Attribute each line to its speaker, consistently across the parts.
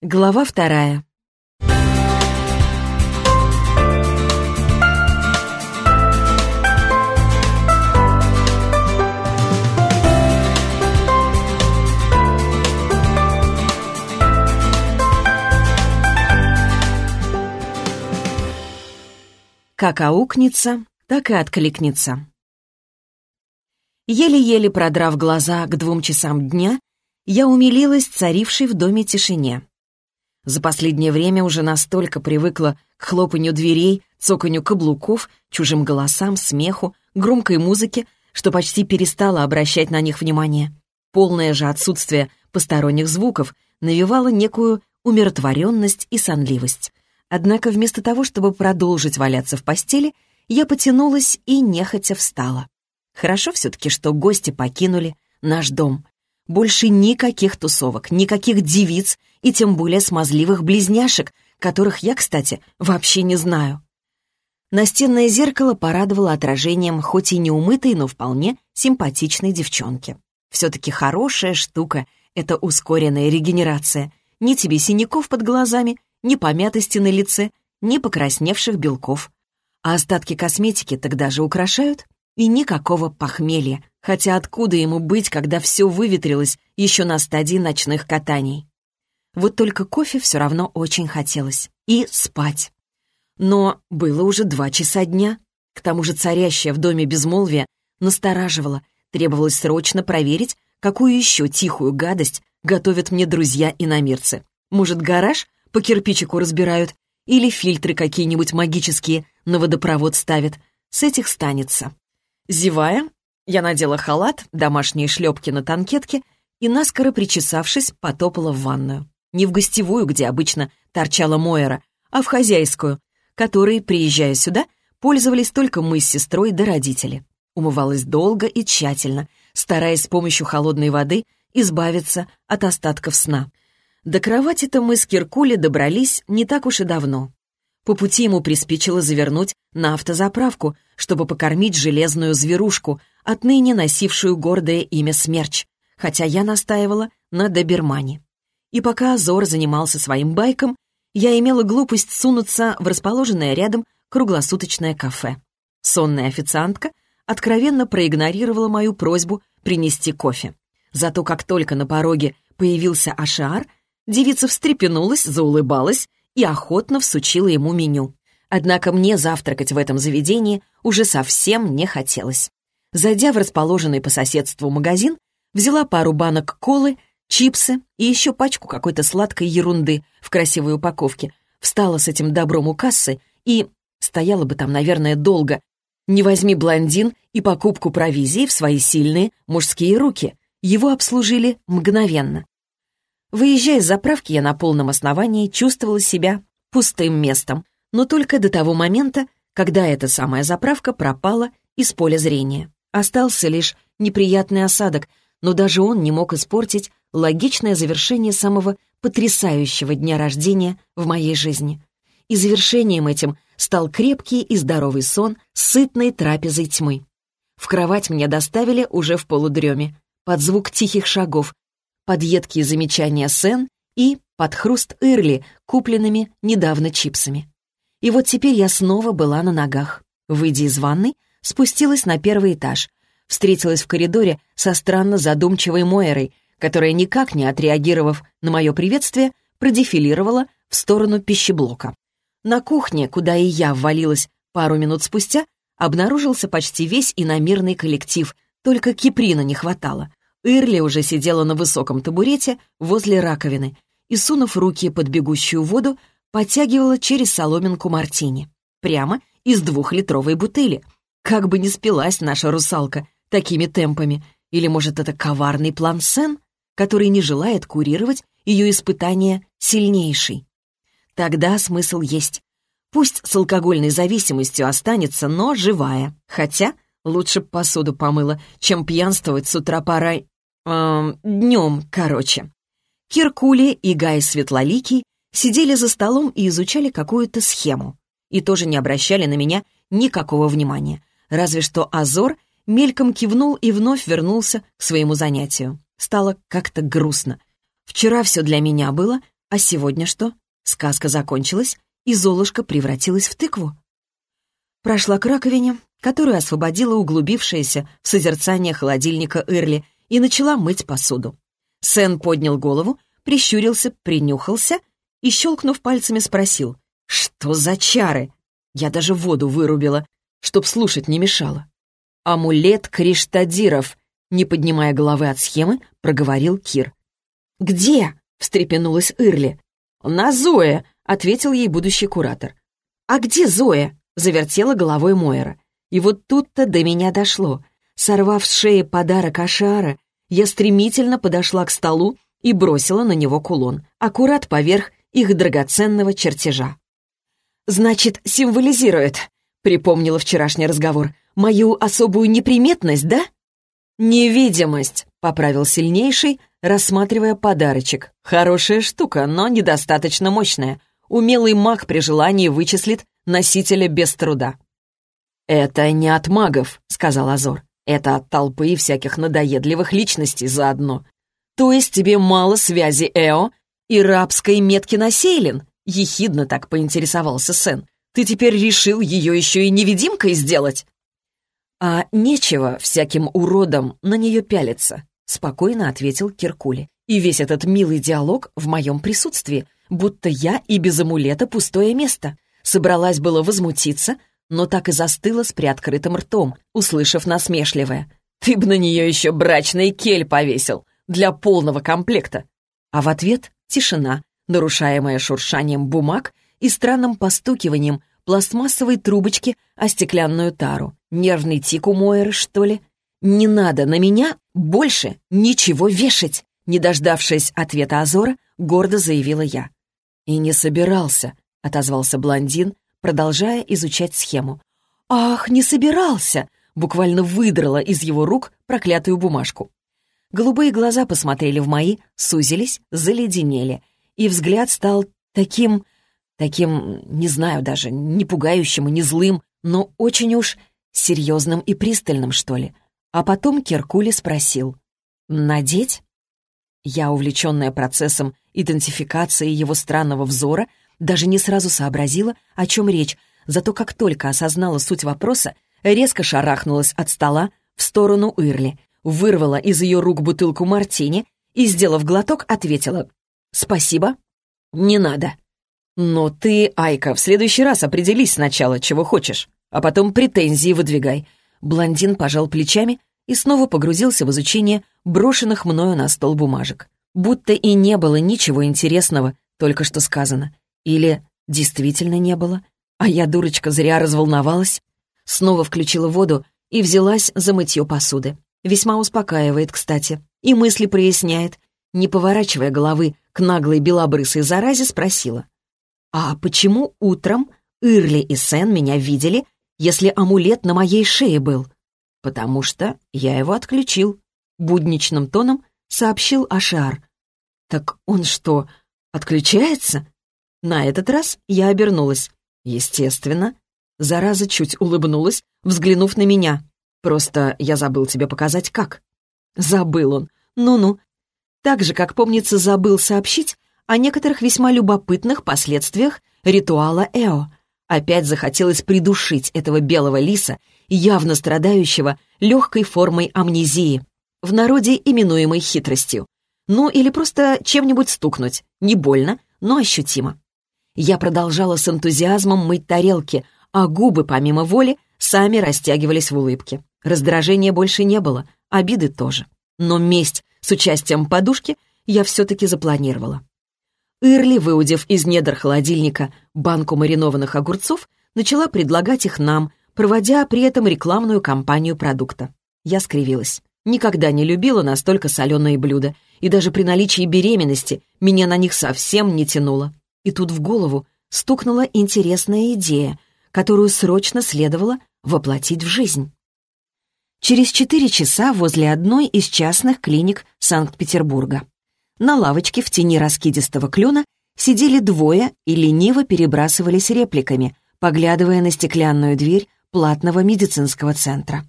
Speaker 1: Глава вторая. Как аукнется, так и откликнется. Еле-еле продрав глаза к двум часам дня, я умилилась царившей в доме тишине. За последнее время уже настолько привыкла к хлопанью дверей, цоканью каблуков, чужим голосам, смеху, громкой музыке, что почти перестала обращать на них внимание. Полное же отсутствие посторонних звуков навевало некую умиротворенность и сонливость. Однако вместо того, чтобы продолжить валяться в постели, я потянулась и нехотя встала. Хорошо все-таки, что гости покинули наш дом. Больше никаких тусовок, никаких девиц и тем более смазливых близняшек, которых я, кстати, вообще не знаю. Настенное зеркало порадовало отражением хоть и неумытой, но вполне симпатичной девчонки. Все-таки хорошая штука — это ускоренная регенерация. Ни тебе синяков под глазами, ни помятости на лице, ни покрасневших белков. А остатки косметики тогда же украшают, и никакого похмелья, Хотя откуда ему быть, когда все выветрилось еще на стадии ночных катаний? Вот только кофе все равно очень хотелось. И спать. Но было уже два часа дня. К тому же царящее в доме безмолвие настораживало. Требовалось срочно проверить, какую еще тихую гадость готовят мне друзья и намирцы. Может, гараж по кирпичику разбирают или фильтры какие-нибудь магические на водопровод ставят. С этих станется. Зевая, я надела халат, домашние шлепки на танкетке и, наскоро причесавшись, потопала в ванную. Не в гостевую, где обычно торчала Мойера, а в хозяйскую, которой, приезжая сюда, пользовались только мы с сестрой да родители. Умывалась долго и тщательно, стараясь с помощью холодной воды избавиться от остатков сна. До кровати-то мы с Киркули добрались не так уж и давно. По пути ему приспичило завернуть на автозаправку, чтобы покормить железную зверушку, отныне носившую гордое имя Смерч, хотя я настаивала на добермане. И пока Азор занимался своим байком, я имела глупость сунуться в расположенное рядом круглосуточное кафе. Сонная официантка откровенно проигнорировала мою просьбу принести кофе. Зато как только на пороге появился Ашар, девица встрепенулась, заулыбалась и охотно всучила ему меню. Однако мне завтракать в этом заведении уже совсем не хотелось. Зайдя в расположенный по соседству магазин, взяла пару банок колы, чипсы и еще пачку какой-то сладкой ерунды в красивой упаковке, встала с этим добром у кассы и стояла бы там, наверное, долго. Не возьми блондин и покупку провизии в свои сильные мужские руки. Его обслужили мгновенно. Выезжая с заправки, я на полном основании чувствовала себя пустым местом, но только до того момента, когда эта самая заправка пропала из поля зрения. Остался лишь неприятный осадок, но даже он не мог испортить логичное завершение самого потрясающего дня рождения в моей жизни. И завершением этим стал крепкий и здоровый сон с сытной трапезой тьмы. В кровать меня доставили уже в полудреме, под звук тихих шагов, под едкие замечания Сен и под хруст Ирли, купленными недавно чипсами. И вот теперь я снова была на ногах. Выйдя из ванной, спустилась на первый этаж, встретилась в коридоре со странно задумчивой Мойерой, которая, никак не отреагировав на мое приветствие, продефилировала в сторону пищеблока. На кухне, куда и я ввалилась пару минут спустя, обнаружился почти весь иномирный коллектив, только Киприна не хватало. Ирли уже сидела на высоком табурете возле раковины и, сунув руки под бегущую воду, подтягивала через соломинку мартини. Прямо из двухлитровой бутыли — как бы не спилась наша русалка такими темпами. Или, может, это коварный план Сен, который не желает курировать ее испытания сильнейший. Тогда смысл есть. Пусть с алкогольной зависимостью останется, но живая. Хотя лучше посуду помыла, чем пьянствовать с утра порой... Эм, днем, короче. Киркули и Гай Светлоликий сидели за столом и изучали какую-то схему. И тоже не обращали на меня никакого внимания разве что Азор мельком кивнул и вновь вернулся к своему занятию. Стало как-то грустно. Вчера все для меня было А сегодня что? Сказка закончилась, и Золушка превратилась в тыкву. Прошла к раковине, которую освободила углубившаяся в созерцание холодильника Эрли, и начала мыть посуду. Сен поднял голову, прищурился, принюхался и, щелкнув пальцами, спросил, «Что за чары?» Я даже воду вырубила, чтоб слушать не мешало. «Амулет Криштадиров», — не поднимая головы от схемы, проговорил Кир. «Где?» — встрепенулась Ирли. «На Зое», — ответил ей будущий куратор. «А где Зоя?» — завертела головой Мойера. И вот тут-то до меня дошло. Сорвав с шеи подарок Ашара, я стремительно подошла к столу и бросила на него кулон, аккурат поверх их драгоценного чертежа. «Значит, символизирует», — припомнила вчерашний разговор, «мою особую неприметность, да?» «Невидимость», — поправил сильнейший, рассматривая подарочек. «Хорошая штука, но недостаточно мощная. Умелый маг при желании вычислит носителя без труда». «Это не от магов», — сказал Азор. «Это от толпы всяких надоедливых личностей заодно. То есть тебе мало связи Эо и рабской метки на Сейлин?» Ехидно так поинтересовался Сен. «Ты теперь решил ее еще и невидимкой сделать?» «А нечего всяким уродам на нее пялиться», — спокойно ответил Киркули. «И весь этот милый диалог в моем присутствии, будто я и без амулета пустое место. Собралась было возмутиться, но так и застыла с приоткрытым ртом, услышав насмешливое. «Ты б на нее еще брачный кель повесил, для полного комплекта!» А в ответ тишина, нарушаемая шуршанием бумаг и странным постукиванием пластмассовой трубочки о стеклянную тару. Нервный тик у Мойеры, что ли? «Не надо на меня больше ничего вешать!» Не дождавшись ответа Азора, гордо заявила я. «И не собирался», — отозвался блондин, продолжая изучать схему. «Ах, не собирался!» буквально выдрала из его рук проклятую бумажку. Голубые глаза посмотрели в мои, сузились, заледенели, и взгляд стал таким... таким, не знаю даже, не пугающим и не злым, но очень уж серьезным и пристальным, что ли. А потом Киркули спросил. «Надеть?» Я, увлеченная процессом идентификации его странного взора, даже не сразу сообразила, о чем речь, зато как только осознала суть вопроса, резко шарахнулась от стола в сторону Ирли, вырвала из ее рук бутылку мартини и, сделав глоток, ответила «Спасибо, не надо». «Но ты, Айка, в следующий раз определись сначала, чего хочешь, а потом претензии выдвигай». Блондин пожал плечами и снова погрузился в изучение брошенных мною на стол бумажек. Будто и не было ничего интересного, только что сказано. Или действительно не было? А я, дурочка, зря разволновалась. Снова включила воду и взялась за мытье посуды. Весьма успокаивает, кстати. И мысли проясняет. Не поворачивая головы к наглой белобрысой заразе, спросила. «А почему утром Ирли и Сен меня видели, если амулет на моей шее был?» «Потому что я его отключил», — будничным тоном сообщил Ашар. «Так он что, отключается?» На этот раз я обернулась. Естественно. Зараза чуть улыбнулась, взглянув на меня. Просто я забыл тебе показать, как. Забыл он. Ну-ну. Так же, как, помнится, забыл сообщить о некоторых весьма любопытных последствиях ритуала Эо. Опять захотелось придушить этого белого лиса, явно страдающего легкой формой амнезии, в народе именуемой хитростью. Ну или просто чем-нибудь стукнуть. Не больно, но ощутимо. Я продолжала с энтузиазмом мыть тарелки, а губы, помимо воли, сами растягивались в улыбке. Раздражения больше не было, обиды тоже. Но месть с участием подушки я все-таки запланировала. Ирли, выудив из недр холодильника банку маринованных огурцов, начала предлагать их нам, проводя при этом рекламную кампанию продукта. Я скривилась. Никогда не любила настолько соленые блюда, и даже при наличии беременности меня на них совсем не тянуло. И тут в голову стукнула интересная идея, которую срочно следовало воплотить в жизнь. Через четыре часа возле одной из частных клиник Санкт-Петербурга. На лавочке в тени раскидистого клена сидели двое и лениво перебрасывались репликами, поглядывая на стеклянную дверь платного медицинского центра.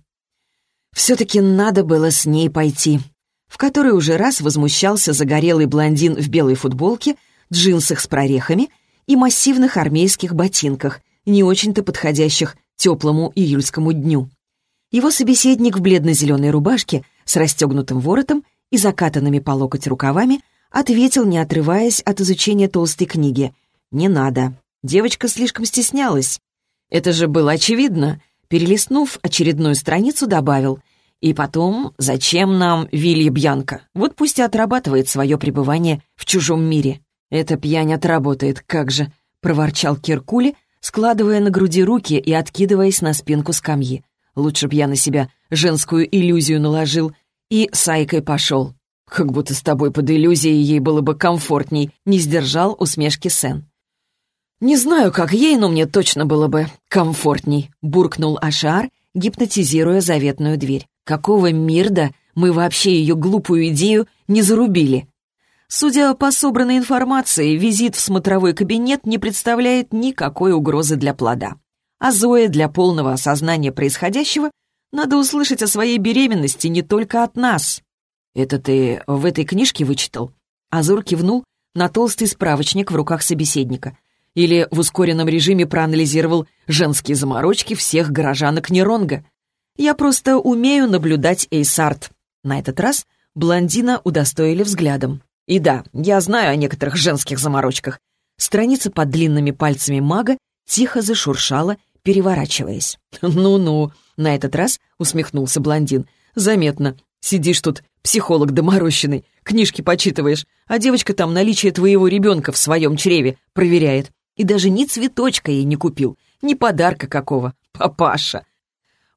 Speaker 1: Все-таки надо было с ней пойти. В который уже раз возмущался загорелый блондин в белой футболке джинсах с прорехами и массивных армейских ботинках, не очень-то подходящих теплому июльскому дню. Его собеседник в бледно-зеленой рубашке с расстегнутым воротом и закатанными по локоть рукавами ответил, не отрываясь от изучения толстой книги. «Не надо. Девочка слишком стеснялась». «Это же было очевидно», перелистнув очередную страницу, добавил. «И потом, зачем нам Вилья Бьянка? Вот пусть и отрабатывает свое пребывание в чужом мире». «Эта пьянь отработает, как же», — проворчал Киркули, складывая на груди руки и откидываясь на спинку скамьи. «Лучше б я на себя женскую иллюзию наложил и с Айкой пошел. Как будто с тобой под иллюзией ей было бы комфортней», — не сдержал усмешки Сен. «Не знаю, как ей, но мне точно было бы комфортней», — буркнул Ашар, гипнотизируя заветную дверь. «Какого мирда мы вообще ее глупую идею не зарубили?» Судя по собранной информации, визит в смотровой кабинет не представляет никакой угрозы для плода. А Зое для полного осознания происходящего надо услышать о своей беременности не только от нас. «Это ты в этой книжке вычитал?» Азур кивнул на толстый справочник в руках собеседника. Или в ускоренном режиме проанализировал женские заморочки всех горожанок Неронга. «Я просто умею наблюдать Эйсарт». На этот раз блондина удостоили взглядом. И да, я знаю о некоторых женских заморочках. Страница под длинными пальцами мага тихо зашуршала, переворачиваясь. «Ну-ну», — на этот раз усмехнулся блондин. «Заметно. Сидишь тут, психолог доморощенный, книжки почитываешь, а девочка там наличие твоего ребенка в своем чреве проверяет. И даже ни цветочка ей не купил, ни подарка какого. Папаша!»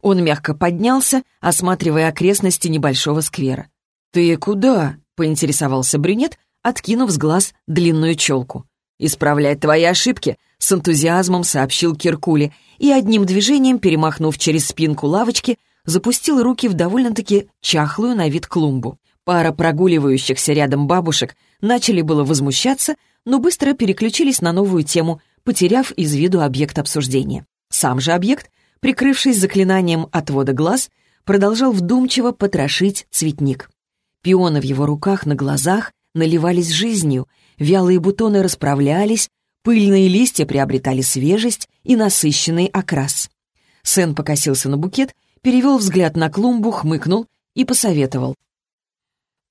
Speaker 1: Он мягко поднялся, осматривая окрестности небольшого сквера. «Ты куда?» — поинтересовался брюнет, откинув с глаз длинную челку. «Исправлять твои ошибки», — с энтузиазмом сообщил Киркули и одним движением, перемахнув через спинку лавочки, запустил руки в довольно-таки чахлую на вид клумбу. Пара прогуливающихся рядом бабушек начали было возмущаться, но быстро переключились на новую тему, потеряв из виду объект обсуждения. Сам же объект, прикрывшись заклинанием отвода глаз, продолжал вдумчиво потрошить цветник. Пионы в его руках на глазах наливались жизнью, вялые бутоны расправлялись, пыльные листья приобретали свежесть и насыщенный окрас. Сен покосился на букет, перевел взгляд на клумбу, хмыкнул и посоветовал.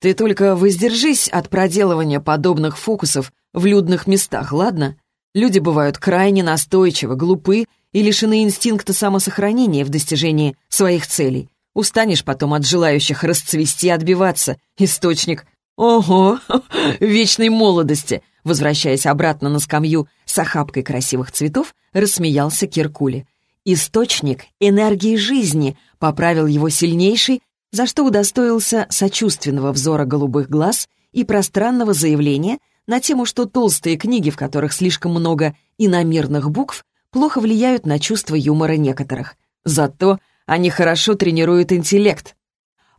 Speaker 1: «Ты только воздержись от проделывания подобных фокусов в людных местах, ладно? Люди бывают крайне настойчивы, глупы и лишены инстинкта самосохранения в достижении своих целей. Устанешь потом от желающих расцвести и отбиваться. Источник. Ого, вечной молодости. Возвращаясь обратно на скамью с охапкой красивых цветов, рассмеялся Киркули. «Источник энергии жизни», — поправил его сильнейший, за что удостоился сочувственного взора голубых глаз и пространного заявления на тему, что толстые книги, в которых слишком много иномерных букв, плохо влияют на чувство юмора некоторых. Зато они хорошо тренируют интеллект.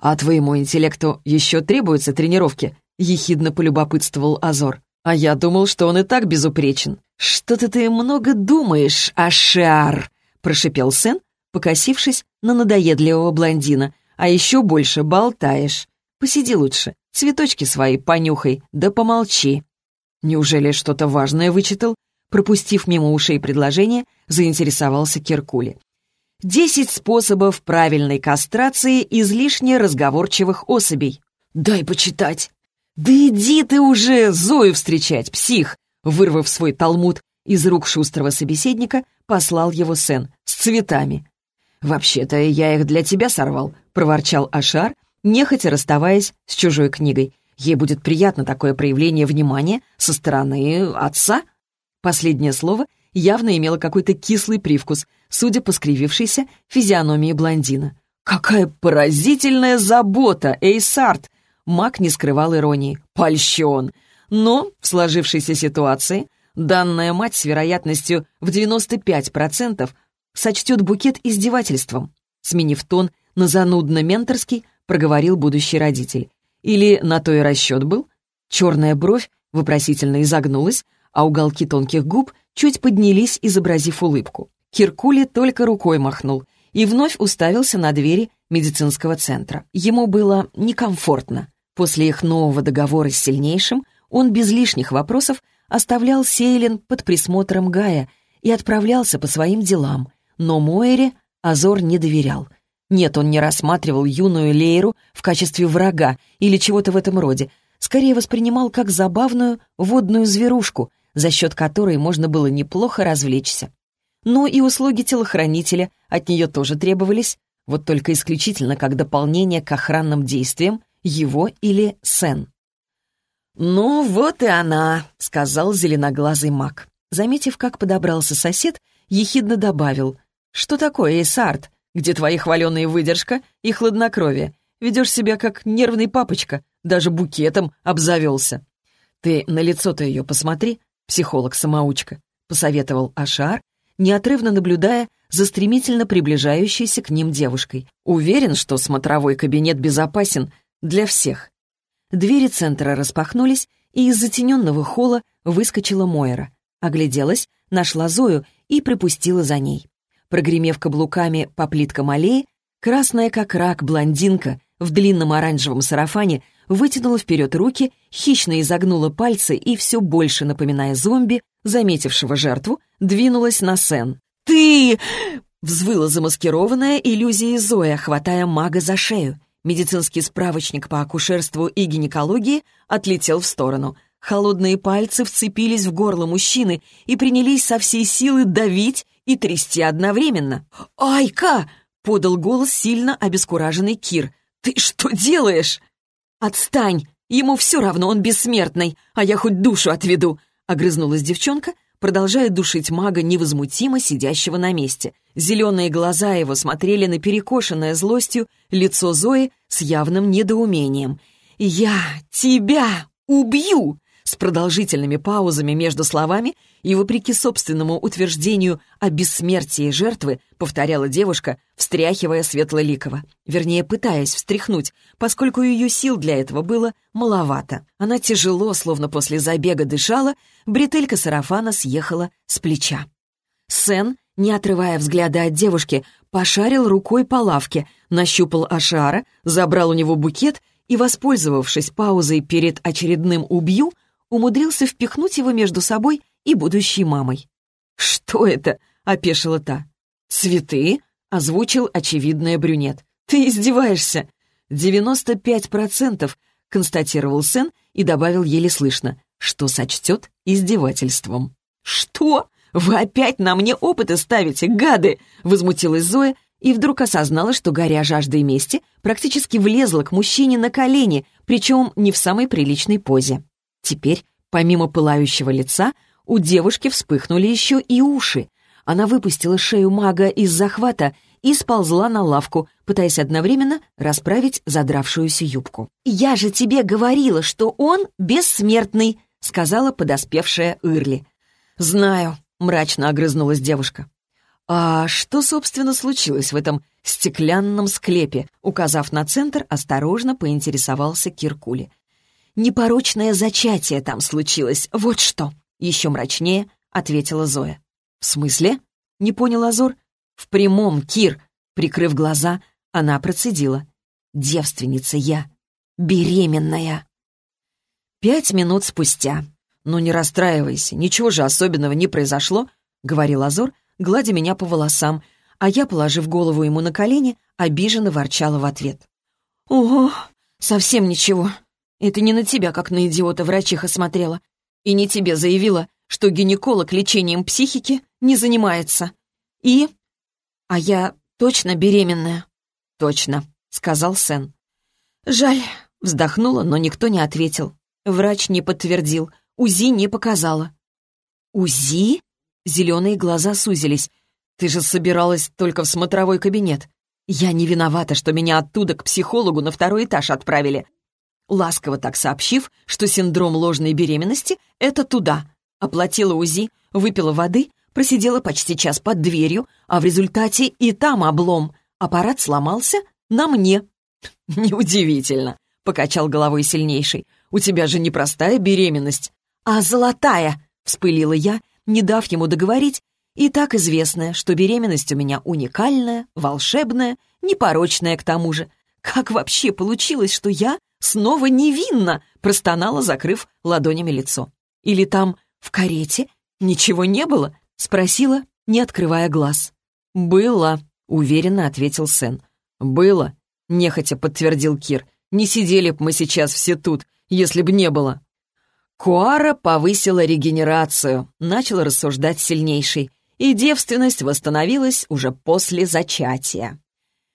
Speaker 1: А твоему интеллекту еще требуются тренировки, ехидно полюбопытствовал Азор. А я думал, что он и так безупречен. Что-то ты много думаешь, Ашар, прошипел Сен, покосившись на надоедливого блондина. А еще больше болтаешь. Посиди лучше, цветочки свои понюхай, да помолчи. Неужели что-то важное вычитал? Пропустив мимо ушей предложение, заинтересовался Киркули. Десять способов правильной кастрации излишне разговорчивых особей. Дай почитать. Да иди ты уже Зою встречать, псих! Вырвав свой талмуд из рук шустрого собеседника, послал его Сен с цветами. «Вообще-то я их для тебя сорвал», — проворчал Ашар, нехотя расставаясь с чужой книгой. «Ей будет приятно такое проявление внимания со стороны отца». Последнее слово явно имело какой-то кислый привкус, судя по скривившейся физиономии блондина. «Какая поразительная забота, Эйсарт!» Мак не скрывал иронии. «Польщен!» Но в сложившейся ситуации данная мать с вероятностью в 95% сочтет букет издевательством. Сменив тон на занудно-менторский, проговорил будущий родитель. Или на то и расчет был? Черная бровь вопросительно изогнулась, а уголки тонких губ чуть поднялись, изобразив улыбку. Киркули только рукой махнул и вновь уставился на двери медицинского центра. Ему было некомфортно. После их нового договора с сильнейшим он без лишних вопросов оставлял Сейлин под присмотром Гая и отправлялся по своим делам, но Моэре Азор не доверял. Нет, он не рассматривал юную Лейру в качестве врага или чего-то в этом роде, скорее воспринимал как забавную водную зверушку, за счет которой можно было неплохо развлечься. Но и услуги телохранителя от нее тоже требовались, вот только исключительно как дополнение к охранным действиям его или Сен. «Ну, вот и она», — сказал зеленоглазый маг. Заметив, как подобрался сосед, ехидно добавил. «Что такое, Эйсарт? Где твои хваленые выдержка и хладнокровие? Ведешь себя как нервный папочка, даже букетом обзавелся». «Ты на лицо-то ее посмотри, психолог-самоучка», — посоветовал Ашар, неотрывно наблюдая за стремительно приближающейся к ним девушкой. «Уверен, что смотровой кабинет безопасен для всех». Двери центра распахнулись, и из затененного холла выскочила Мойра. Огляделась, нашла Зою и припустила за ней. Прогремев каблуками по плиткам аллеи, красная как рак блондинка в длинном оранжевом сарафане вытянула вперед руки, хищно изогнула пальцы и, все больше напоминая зомби, заметившего жертву, двинулась на Сен. «Ты!» — взвыла замаскированная иллюзией Зоя, хватая мага за шею. Медицинский справочник по акушерству и гинекологии отлетел в сторону. Холодные пальцы вцепились в горло мужчины и принялись со всей силы давить и трясти одновременно. «Айка!» — подал голос сильно обескураженный Кир. «Ты что делаешь?» «Отстань! Ему все равно, он бессмертный, а я хоть душу отведу!» — огрызнулась девчонка, продолжая душить мага, невозмутимо сидящего на месте. Зеленые глаза его смотрели на перекошенное злостью лицо Зои с явным недоумением. «Я тебя убью!» С продолжительными паузами между словами и, вопреки собственному утверждению о бессмертии жертвы, повторяла девушка, встряхивая Светлоликова. Вернее, пытаясь встряхнуть, поскольку ее сил для этого было маловато. Она тяжело, словно после забега дышала, бретелька сарафана съехала с плеча. Сен, не отрывая взгляда от девушки, пошарил рукой по лавке, нащупал Ашара, забрал у него букет и, воспользовавшись паузой перед очередным «убью», умудрился впихнуть его между собой и будущей мамой. «Что это?» — опешила та. «Цветы?» — озвучил очевидное брюнет. «Ты издеваешься?» «Девяносто пять процентов», — констатировал Сен и добавил еле слышно, что сочтет издевательством. «Что? Вы опять на мне опыты ставите, гады!» — возмутилась Зоя и вдруг осознала, что, горя жаждой мести, практически влезла к мужчине на колени, причем не в самой приличной позе. Теперь, помимо пылающего лица, у девушки вспыхнули еще и уши. Она выпустила шею мага из захвата и сползла на лавку, пытаясь одновременно расправить задравшуюся юбку. «Я же тебе говорила, что он бессмертный», — сказала подоспевшая Ирли. «Знаю», — мрачно огрызнулась девушка. «А что, собственно, случилось в этом стеклянном склепе?» Указав на центр, осторожно поинтересовался Киркули. Непорочное зачатие там случилось, вот что!» Еще мрачнее ответила Зоя. «В смысле?» — не понял Азур. «В прямом, Кир!» Прикрыв глаза, она процедила. «Девственница я, беременная!» Пять минут спустя. «Ну не расстраивайся, ничего же особенного не произошло», — говорил Азур, гладя меня по волосам, а я, положив голову ему на колени, обиженно ворчала в ответ. «Ого, совсем ничего. Это не на тебя, как на идиота, врачиха смотрела. И не тебе заявила, что гинеколог лечением психики не занимается. И... А я точно беременная? Точно, сказал Сен. Жаль, вздохнула, но никто не ответил. Врач не подтвердил, УЗИ не показала. УЗИ? Зеленые глаза сузились. Ты же собиралась только в смотровой кабинет. Я не виновата, что меня оттуда к психологу на второй этаж отправили ласково так сообщив, что синдром ложной беременности — это туда. Оплатила УЗИ, выпила воды, просидела почти час под дверью, а в результате и там облом. Аппарат сломался на мне. «Неудивительно», — покачал головой сильнейший. «У тебя же непростая беременность». «А золотая!» — вспылила я, не дав ему договорить, и так известная, что беременность у меня уникальная, волшебная, непорочная к тому же. Как вообще получилось, что я снова невинна!» — простонала, закрыв ладонями лицо. «Или там в карете ничего не было?» — спросила, не открывая глаз. «Было», — уверенно ответил Сен. «Было», — нехотя подтвердил Кир. «Не сидели б мы сейчас все тут, если б не было». Куара повысила регенерацию, начал рассуждать сильнейший, и девственность восстановилась уже после зачатия.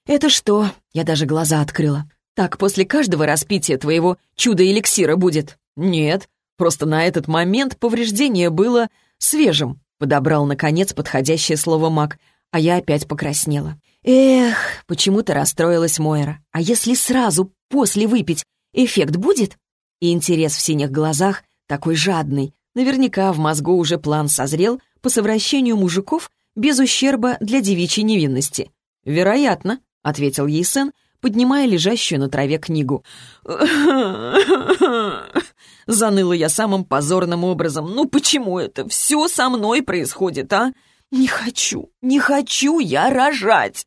Speaker 1: «Это что?» — я даже глаза открыла. «Так после каждого распития твоего чудо-эликсира будет?» «Нет, просто на этот момент повреждение было свежим», — подобрал, наконец, подходящее слово маг, а я опять покраснела. «Эх, почему-то расстроилась Мойра. А если сразу, после выпить, эффект будет?» И интерес в синих глазах такой жадный. Наверняка в мозгу уже план созрел по совращению мужиков без ущерба для девичьей невинности. «Вероятно», — ответил ей сын, поднимая лежащую на траве книгу. Заныла я самым позорным образом. «Ну почему это все со мной происходит, а? Не хочу, не хочу я рожать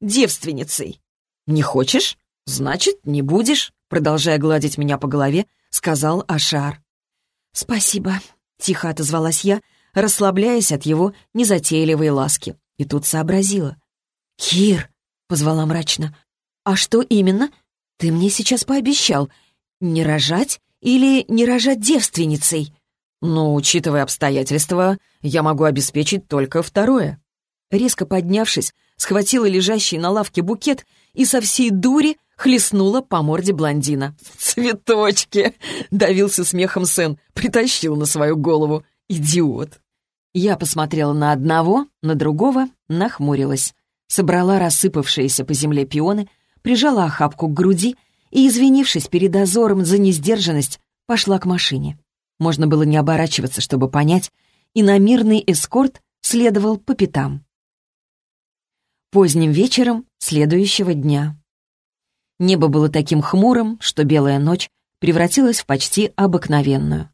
Speaker 1: девственницей». «Не хочешь? Значит, не будешь», продолжая гладить меня по голове, сказал Ашар. «Спасибо», — тихо отозвалась я, расслабляясь от его незатейливой ласки. И тут сообразила. «Кир», — позвала мрачно, — «а что именно? Ты мне сейчас пообещал. Не рожать или не рожать девственницей?» «Ну, учитывая обстоятельства, я могу обеспечить только второе». Резко поднявшись, схватила лежащий на лавке букет и со всей дури хлестнула по морде блондина. «Цветочки!» — давился смехом Сен, притащил на свою голову. «Идиот!» Я посмотрела на одного, на другого, нахмурилась. Собрала рассыпавшиеся по земле пионы, прижала охапку к груди и, извинившись перед озором за несдержанность, пошла к машине. Можно было не оборачиваться, чтобы понять, и на мирный эскорт следовал по пятам. Поздним вечером следующего дня Небо было таким хмурым, что белая ночь превратилась в почти обыкновенную.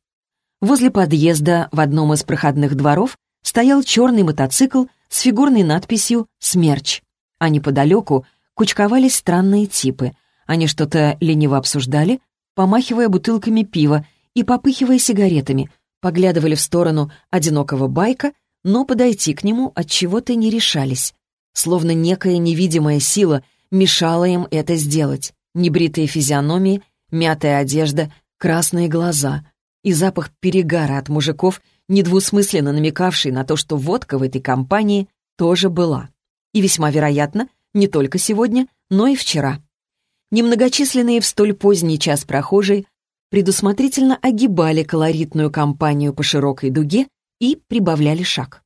Speaker 1: Возле подъезда в одном из проходных дворов стоял черный мотоцикл с фигурной надписью «Смерч», а неподалеку кучковались странные типы. Они что-то лениво обсуждали, помахивая бутылками пива и попыхивая сигаретами, поглядывали в сторону одинокого байка, но подойти к нему от чего-то не решались. Словно некая невидимая сила — мешало им это сделать. Небритые физиономии, мятая одежда, красные глаза и запах перегара от мужиков, недвусмысленно намекавший на то, что водка в этой компании тоже была. И весьма вероятно, не только сегодня, но и вчера. Немногочисленные в столь поздний час прохожие предусмотрительно огибали колоритную компанию по широкой дуге и прибавляли шаг.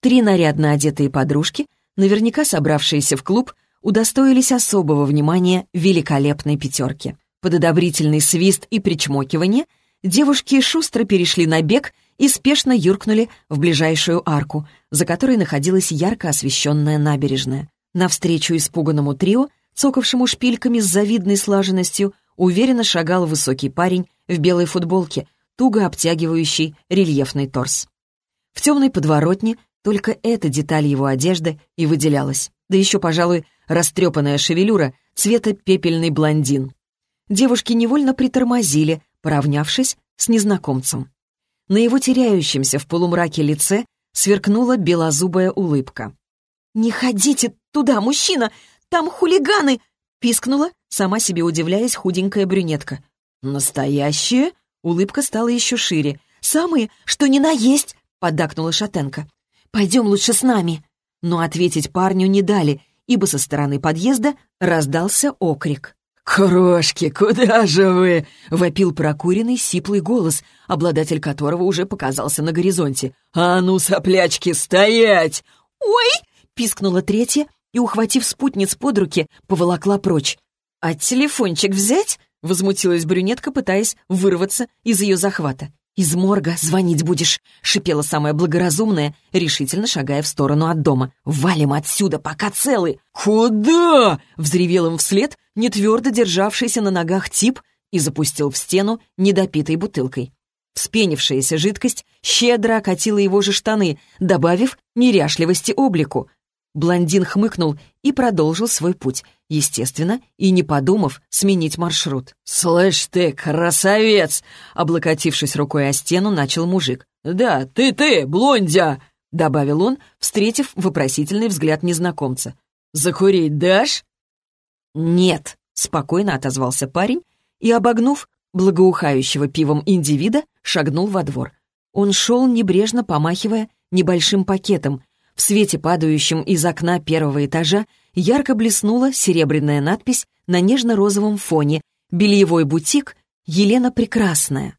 Speaker 1: Три нарядно одетые подружки, наверняка собравшиеся в клуб, удостоились особого внимания великолепной пятерки. Под одобрительный свист и причмокивание девушки шустро перешли на бег и спешно юркнули в ближайшую арку, за которой находилась ярко освещенная набережная. Навстречу испуганному трио, цокавшему шпильками с завидной слаженностью, уверенно шагал высокий парень в белой футболке, туго обтягивающий рельефный торс. В темной подворотне только эта деталь его одежды и выделялась. Да еще, пожалуй, растрепанная шевелюра цвета пепельный блондин. Девушки невольно притормозили, поравнявшись с незнакомцем. На его теряющемся в полумраке лице сверкнула белозубая улыбка. «Не ходите туда, мужчина! Там хулиганы!» — пискнула, сама себе удивляясь, худенькая брюнетка. «Настоящие?» — улыбка стала еще шире. «Самые, что ни на есть!» — поддакнула шатенка. «Пойдем лучше с нами!» Но ответить парню не дали, ибо со стороны подъезда раздался окрик. «Крошки, куда же вы?» — вопил прокуренный сиплый голос, обладатель которого уже показался на горизонте. «А ну, соплячки, стоять!» «Ой!» — пискнула третья и, ухватив спутниц под руки, поволокла прочь. «А телефончик взять?» — возмутилась брюнетка, пытаясь вырваться из ее захвата. «Из морга звонить будешь», — шипела самая благоразумная, решительно шагая в сторону от дома. «Валим отсюда, пока целы!» «Куда?» — взревел им вслед, нетвердо державшийся на ногах тип и запустил в стену недопитой бутылкой. Вспенившаяся жидкость щедро окатила его же штаны, добавив неряшливости облику. Блондин хмыкнул и продолжил свой путь, естественно, и не подумав сменить маршрут. «Слышь ты, красавец!» Облокотившись рукой о стену, начал мужик.
Speaker 2: «Да, ты-ты, блондя!» — добавил он, встретив вопросительный взгляд незнакомца. «Закурить дашь?»
Speaker 1: «Нет», — спокойно отозвался парень и, обогнув благоухающего пивом индивида, шагнул во двор. Он шел, небрежно помахивая небольшим пакетом. В свете, падающем из окна первого этажа, ярко блеснула серебряная надпись на нежно-розовом фоне «Бельевой бутик Елена Прекрасная».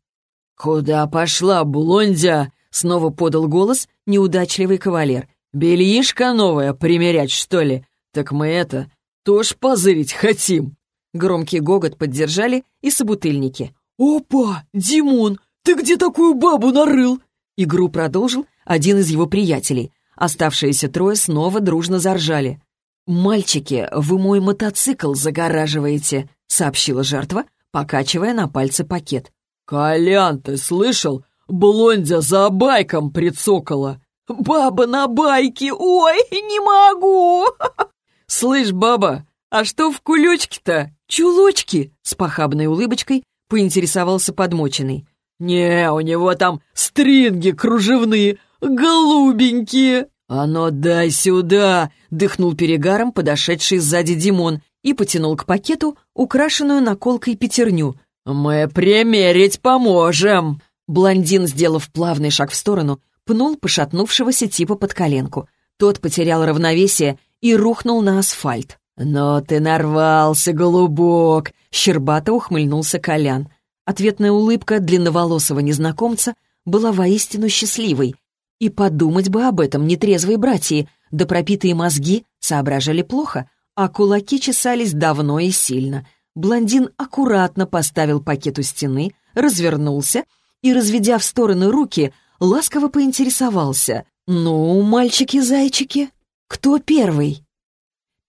Speaker 2: «Куда пошла, блондя?» — снова подал голос неудачливый кавалер. «Бельишко новое примерять, что ли? Так мы это, тоже позырить хотим».
Speaker 1: Громкий гогот поддержали и собутыльники.
Speaker 2: «Опа, Димон, ты где такую бабу нарыл?»
Speaker 1: Игру продолжил один из его приятелей. Оставшиеся трое снова дружно заржали. «Мальчики, вы мой мотоцикл загораживаете», — сообщила жертва, покачивая на пальце пакет.
Speaker 2: «Колян, ты слышал? Блондя за байком прицокала!»
Speaker 1: «Баба на байке! Ой, не могу!»
Speaker 2: «Слышь, баба, а что в кулечке-то?
Speaker 1: Чулочки?» С похабной улыбочкой поинтересовался подмоченный.
Speaker 2: «Не, у него там стринги кружевные, голубенькие!»
Speaker 1: «А ну дай сюда!» — дыхнул перегаром подошедший сзади Димон и потянул к пакету украшенную наколкой пятерню.
Speaker 2: «Мы примерить поможем!»
Speaker 1: Блондин, сделав плавный шаг в сторону, пнул пошатнувшегося типа под коленку. Тот потерял равновесие и рухнул на асфальт.
Speaker 2: «Но ты нарвался, голубок!» — щербато ухмыльнулся Колян.
Speaker 1: Ответная улыбка длинноволосого незнакомца была воистину счастливой. И подумать бы об этом нетрезвые братья, да пропитые мозги соображали плохо, а кулаки чесались давно и сильно. Блондин аккуратно поставил пакет у стены, развернулся и, разведя в стороны руки, ласково поинтересовался. «Ну, мальчики-зайчики, кто первый?»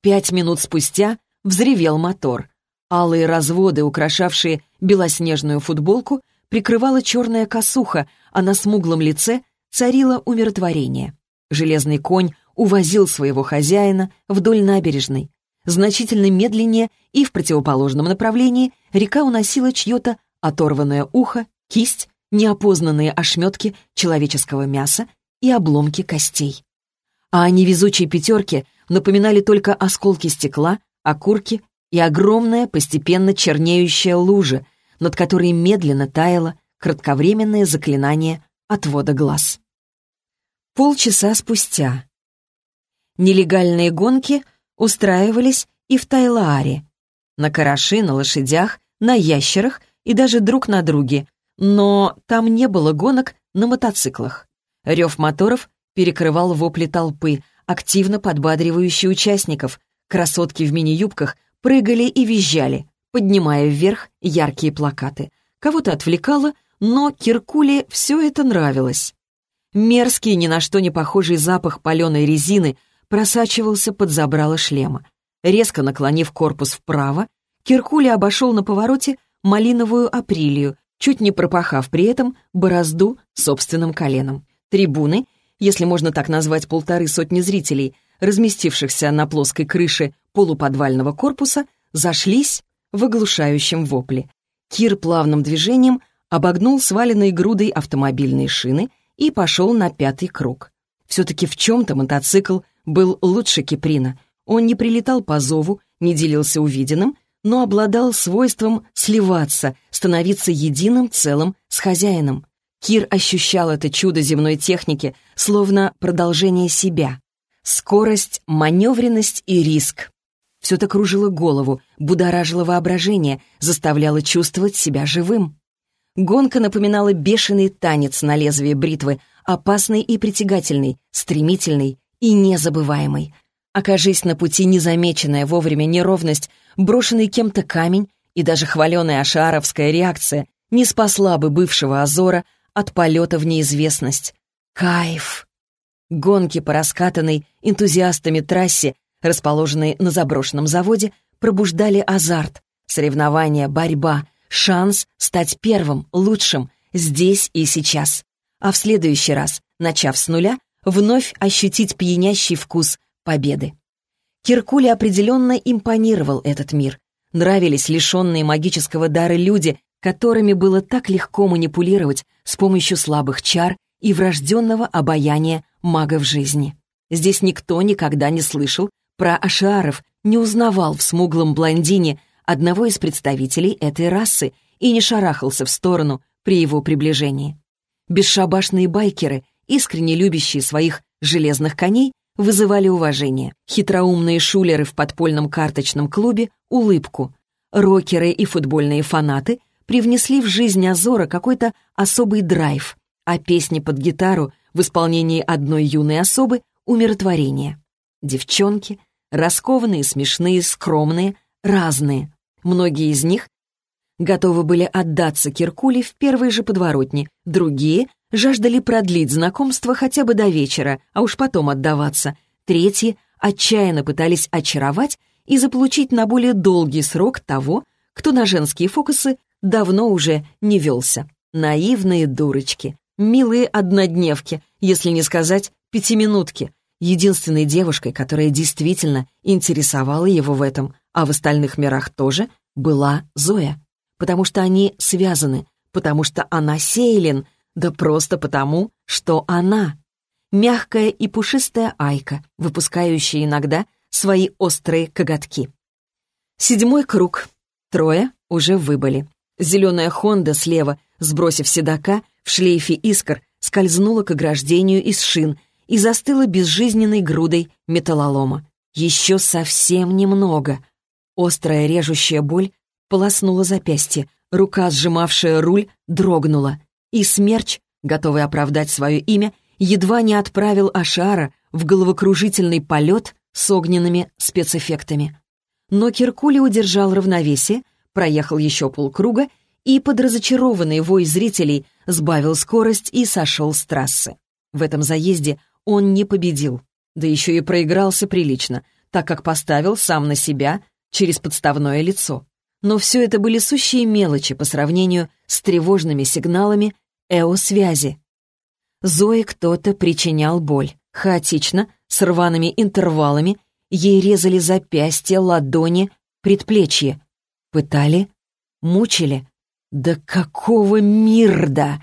Speaker 1: Пять минут спустя взревел мотор. Алые разводы, украшавшие белоснежную футболку, прикрывала черная косуха, а на смуглом лице царило умиротворение. Железный конь увозил своего хозяина вдоль набережной. Значительно медленнее и в противоположном направлении река уносила чье-то оторванное ухо, кисть, неопознанные ошметки человеческого мяса и обломки костей. А о невезучей пятерке напоминали только осколки стекла, окурки и огромная, постепенно чернеющая лужа, над которой медленно таяло кратковременное заклинание отвода глаз. Полчаса спустя. Нелегальные гонки устраивались и в Тайлааре. На караши, на лошадях, на ящерах и даже друг на друге. Но там не было гонок на мотоциклах. Рев моторов перекрывал вопли толпы, активно подбадривающие участников. Красотки в мини-юбках прыгали и визжали, поднимая вверх яркие плакаты. Кого-то отвлекало, но Киркуле все это нравилось. Мерзкий, ни на что не похожий запах паленой резины просачивался под забрало шлема. Резко наклонив корпус вправо, Киркули обошел на повороте малиновую априлию, чуть не пропахав при этом борозду собственным коленом. Трибуны, если можно так назвать полторы сотни зрителей, разместившихся на плоской крыше полуподвального корпуса, зашлись в оглушающем вопле. Кир плавным движением обогнул сваленной грудой автомобильные шины и пошел на пятый круг. Все-таки в чем-то мотоцикл был лучше Киприна. Он не прилетал по зову, не делился увиденным, но обладал свойством сливаться, становиться единым целым с хозяином. Кир ощущал это чудо земной техники, словно продолжение себя. Скорость, маневренность и риск. Все это кружило голову, будоражило воображение, заставляло чувствовать себя живым. Гонка напоминала бешеный танец на лезвии бритвы, опасный и притягательный, стремительный и незабываемый. Окажись на пути незамеченная вовремя неровность, брошенный кем-то камень и даже хваленая ашаровская реакция не спасла бы бывшего Азора от полета в неизвестность. Кайф! Гонки по раскатанной энтузиастами трассе, расположенной на заброшенном заводе, пробуждали азарт, соревнования, борьба, шанс стать первым, лучшим, здесь и сейчас. А в следующий раз, начав с нуля, вновь ощутить пьянящий вкус победы. Киркуле определенно импонировал этот мир. Нравились лишенные магического дара люди, которыми было так легко манипулировать с помощью слабых чар и врожденного обаяния магов жизни. Здесь никто никогда не слышал про ашиаров, не узнавал в смуглом блондине одного из представителей этой расы и не шарахался в сторону при его приближении. Бесшабашные байкеры, искренне любящие своих железных коней, вызывали уважение. Хитроумные шулеры в подпольном карточном клубе — улыбку. Рокеры и футбольные фанаты привнесли в жизнь Азора какой-то особый драйв, а песни под гитару в исполнении одной юной особы — умиротворение. Девчонки, раскованные, смешные, скромные, разные. Многие из них готовы были отдаться Киркуле в первой же подворотне, другие жаждали продлить знакомство хотя бы до вечера, а уж потом отдаваться. Третьи отчаянно пытались очаровать и заполучить на более долгий срок того, кто на женские фокусы давно уже не велся. Наивные дурочки, милые однодневки, если не сказать пятиминутки. Единственной девушкой, которая действительно интересовала его в этом, а в остальных мирах тоже, была Зоя. Потому что они связаны, потому что она Сейлин, да просто потому, что она. Мягкая и пушистая Айка, выпускающая иногда свои острые коготки. Седьмой круг. Трое уже выбыли. Зеленая Хонда слева, сбросив седока, в шлейфе искр, скользнула к ограждению из шин и застыла безжизненной грудой металлолома. Еще совсем немного. Острая режущая боль полоснула запястье, рука, сжимавшая руль, дрогнула. И смерч, готовый оправдать свое имя, едва не отправил Ашара в головокружительный полет с огненными спецэффектами. Но Киркули удержал равновесие, проехал еще полкруга и под разочарованный вой зрителей сбавил скорость и сошел с трассы. В этом заезде он не победил, да еще и проигрался прилично, так как поставил сам на себя через подставное лицо. Но все это были сущие мелочи по сравнению с тревожными сигналами ЭО-связи. Зое кто-то причинял боль. Хаотично, с рваными интервалами, ей резали запястья, ладони, предплечье. Пытали? Мучили? Да какого мирда!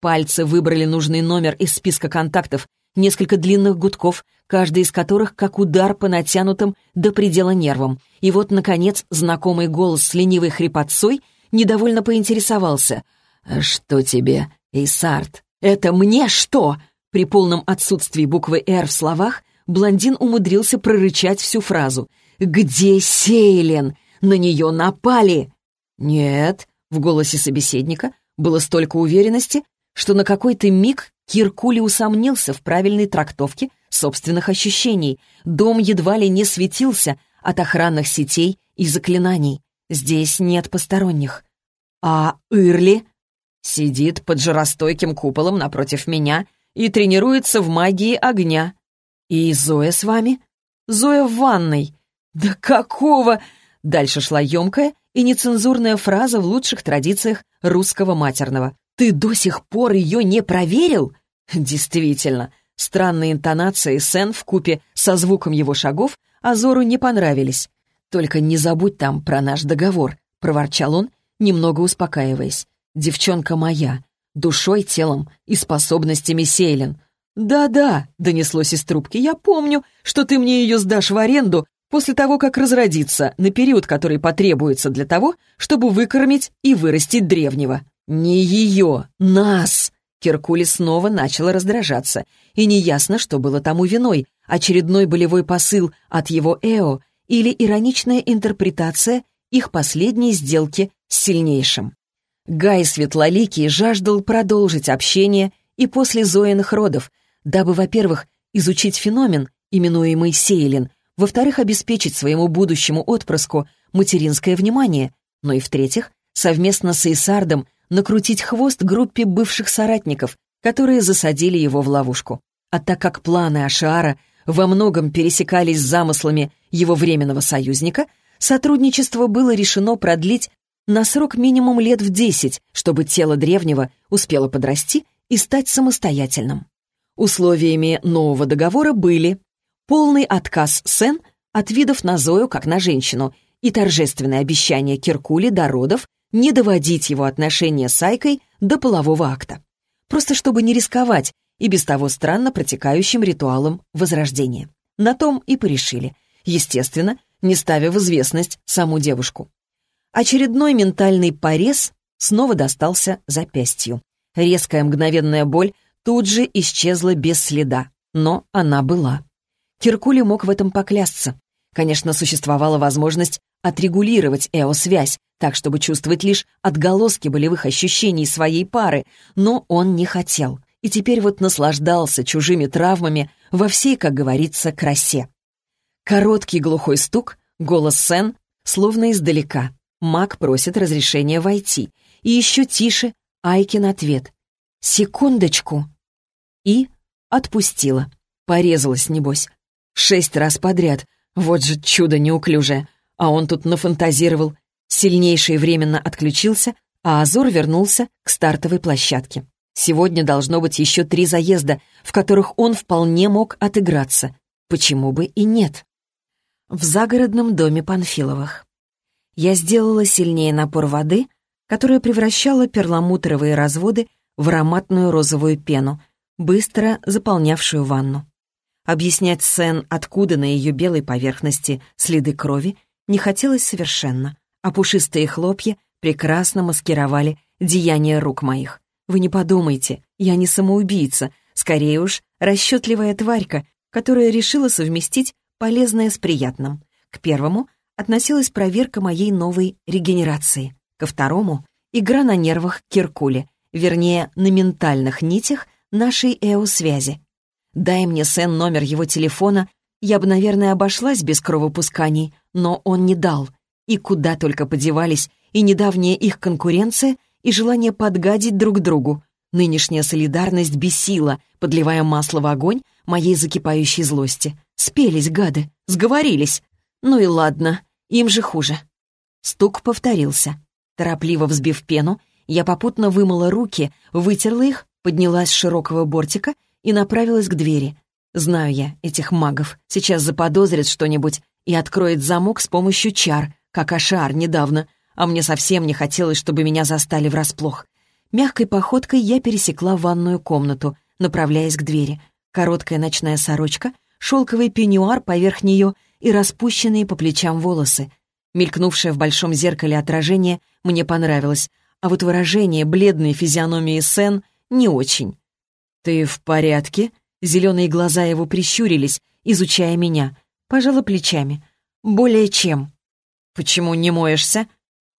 Speaker 1: Пальцы выбрали нужный номер из списка контактов, несколько длинных гудков, каждый из которых как удар по натянутым до предела нервам. И вот, наконец, знакомый голос с ленивой хрипотцой недовольно поинтересовался. «А «Что тебе, Эйсарт?» «Это мне что?» При полном отсутствии буквы «Р» в словах блондин умудрился прорычать всю фразу. «Где Сейлен? На нее напали!» «Нет», — в голосе собеседника было столько уверенности, что на какой-то миг Киркули усомнился в правильной трактовке собственных ощущений. Дом едва ли не светился от охранных сетей и заклинаний. Здесь нет посторонних. А Ирли сидит под жаростойким куполом напротив меня и тренируется в магии огня. И Зоя с вами? Зоя в ванной. Да какого? Дальше шла емкая и нецензурная фраза в лучших традициях русского матерного. «Ты до сих пор ее не проверил?» Действительно, странные интонации Сен в купе со звуком его шагов Азору не понравились. «Только не забудь там про наш договор», — проворчал он, немного успокаиваясь. «Девчонка моя, душой, телом и способностями Сейлен». «Да-да», — донеслось из трубки, — «я помню, что ты мне ее сдашь в аренду после того, как разродится, на период, который потребуется для того, чтобы выкормить и вырастить древнего». «Не ее, нас!» Киркули снова начала раздражаться, и неясно, что было тому виной, очередной болевой посыл от его Эо или ироничная интерпретация их последней сделки с сильнейшим. Гай Светлоликий жаждал продолжить общение и после Зоиных родов, дабы, во-первых, изучить феномен, именуемый Сейлин, во-вторых, обеспечить своему будущему отпрыску материнское внимание, но и, в-третьих, совместно с Исардом накрутить хвост группе бывших соратников, которые засадили его в ловушку. А так как планы Ашиара во многом пересекались с замыслами его временного союзника, сотрудничество было решено продлить на срок минимум лет в десять, чтобы тело древнего успело подрасти и стать самостоятельным. Условиями нового договора были полный отказ Сен от видов на Зою как на женщину и торжественное обещание Киркули до родов не доводить его отношения с Айкой до полового акта. просто чтобы не рисковать и без того странно протекающим ритуалом возрождения. На том и порешили. Естественно, не ставя в известность саму девушку. Очередной ментальный порез снова достался запястью. Резкая мгновенная боль тут же исчезла без следа, но она была. Киркули мог в этом поклясться. Конечно, существовала возможность отрегулировать эо-связь, так, чтобы чувствовать лишь отголоски болевых ощущений своей пары, но он не хотел. И теперь вот наслаждался чужими травмами во всей, как говорится, красе. Короткий глухой стук, голос Сен, словно издалека. Маг просит разрешения войти. И еще тише Айкин ответ. «Секундочку». И отпустила. Порезалась, небось. Шесть раз подряд. Вот же чудо неуклюжее. А он тут нафантазировал. Сильнейший временно отключился, а Азор вернулся к стартовой площадке. Сегодня должно быть еще три заезда, в которых он вполне мог отыграться. Почему бы и нет? В загородном доме Панфиловых. Я сделала сильнее напор воды, которая превращала перламутровые разводы в ароматную розовую пену, быстро заполнявшую ванну. Объяснять Сен, откуда на ее белой поверхности следы крови, не хотелось совершенно, а пушистые хлопья прекрасно маскировали деяния рук моих. Вы не подумайте, я не самоубийца, скорее уж расчетливая тварька, которая решила совместить полезное с приятным. К первому относилась проверка моей новой регенерации, ко второму — игра на нервах Киркуле, вернее, на ментальных нитях нашей эо-связи. Дай мне Сен номер его телефона, я бы, наверное, обошлась без кровопусканий, но он не дал. И куда только подевались и недавняя их конкуренция, и желание подгадить друг другу. Нынешняя солидарность бесила, подливая масло в огонь моей закипающей злости. Спелись, гады, сговорились. Ну и ладно, им же хуже. Стук повторился. Торопливо взбив пену, я попутно вымыла руки, вытерла их, поднялась с широкого бортика и направилась к двери. Знаю я этих магов. Сейчас заподозрит что-нибудь и откроет замок с помощью чар, как Ашар недавно, а мне совсем не хотелось, чтобы меня застали врасплох. Мягкой походкой я пересекла ванную комнату, направляясь к двери. Короткая ночная сорочка, шелковый пеньюар поверх нее и распущенные по плечам волосы. Мелькнувшее в большом зеркале отражение мне понравилось, а вот выражение бледной физиономии Сен не очень. «Ты в порядке?» Зеленые глаза его прищурились, изучая меня. Пожала плечами. «Более чем». «Почему не моешься?»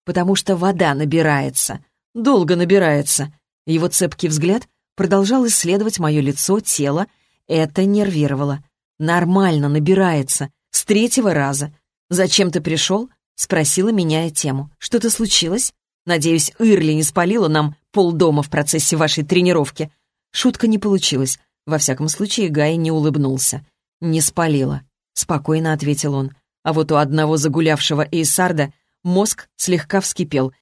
Speaker 1: «Потому что вода набирается. Долго набирается». Его цепкий взгляд продолжал исследовать мое лицо, тело. Это нервировало. «Нормально набирается. С третьего раза. Зачем ты пришел?» Спросила, меняя тему. «Что-то случилось? Надеюсь, Ирли не спалила нам полдома в процессе вашей тренировки. Шутка не получилась. Во всяком случае, Гай не улыбнулся. «Не спалила», — спокойно ответил он. А вот у одного загулявшего Эйсарда мозг слегка вскипел,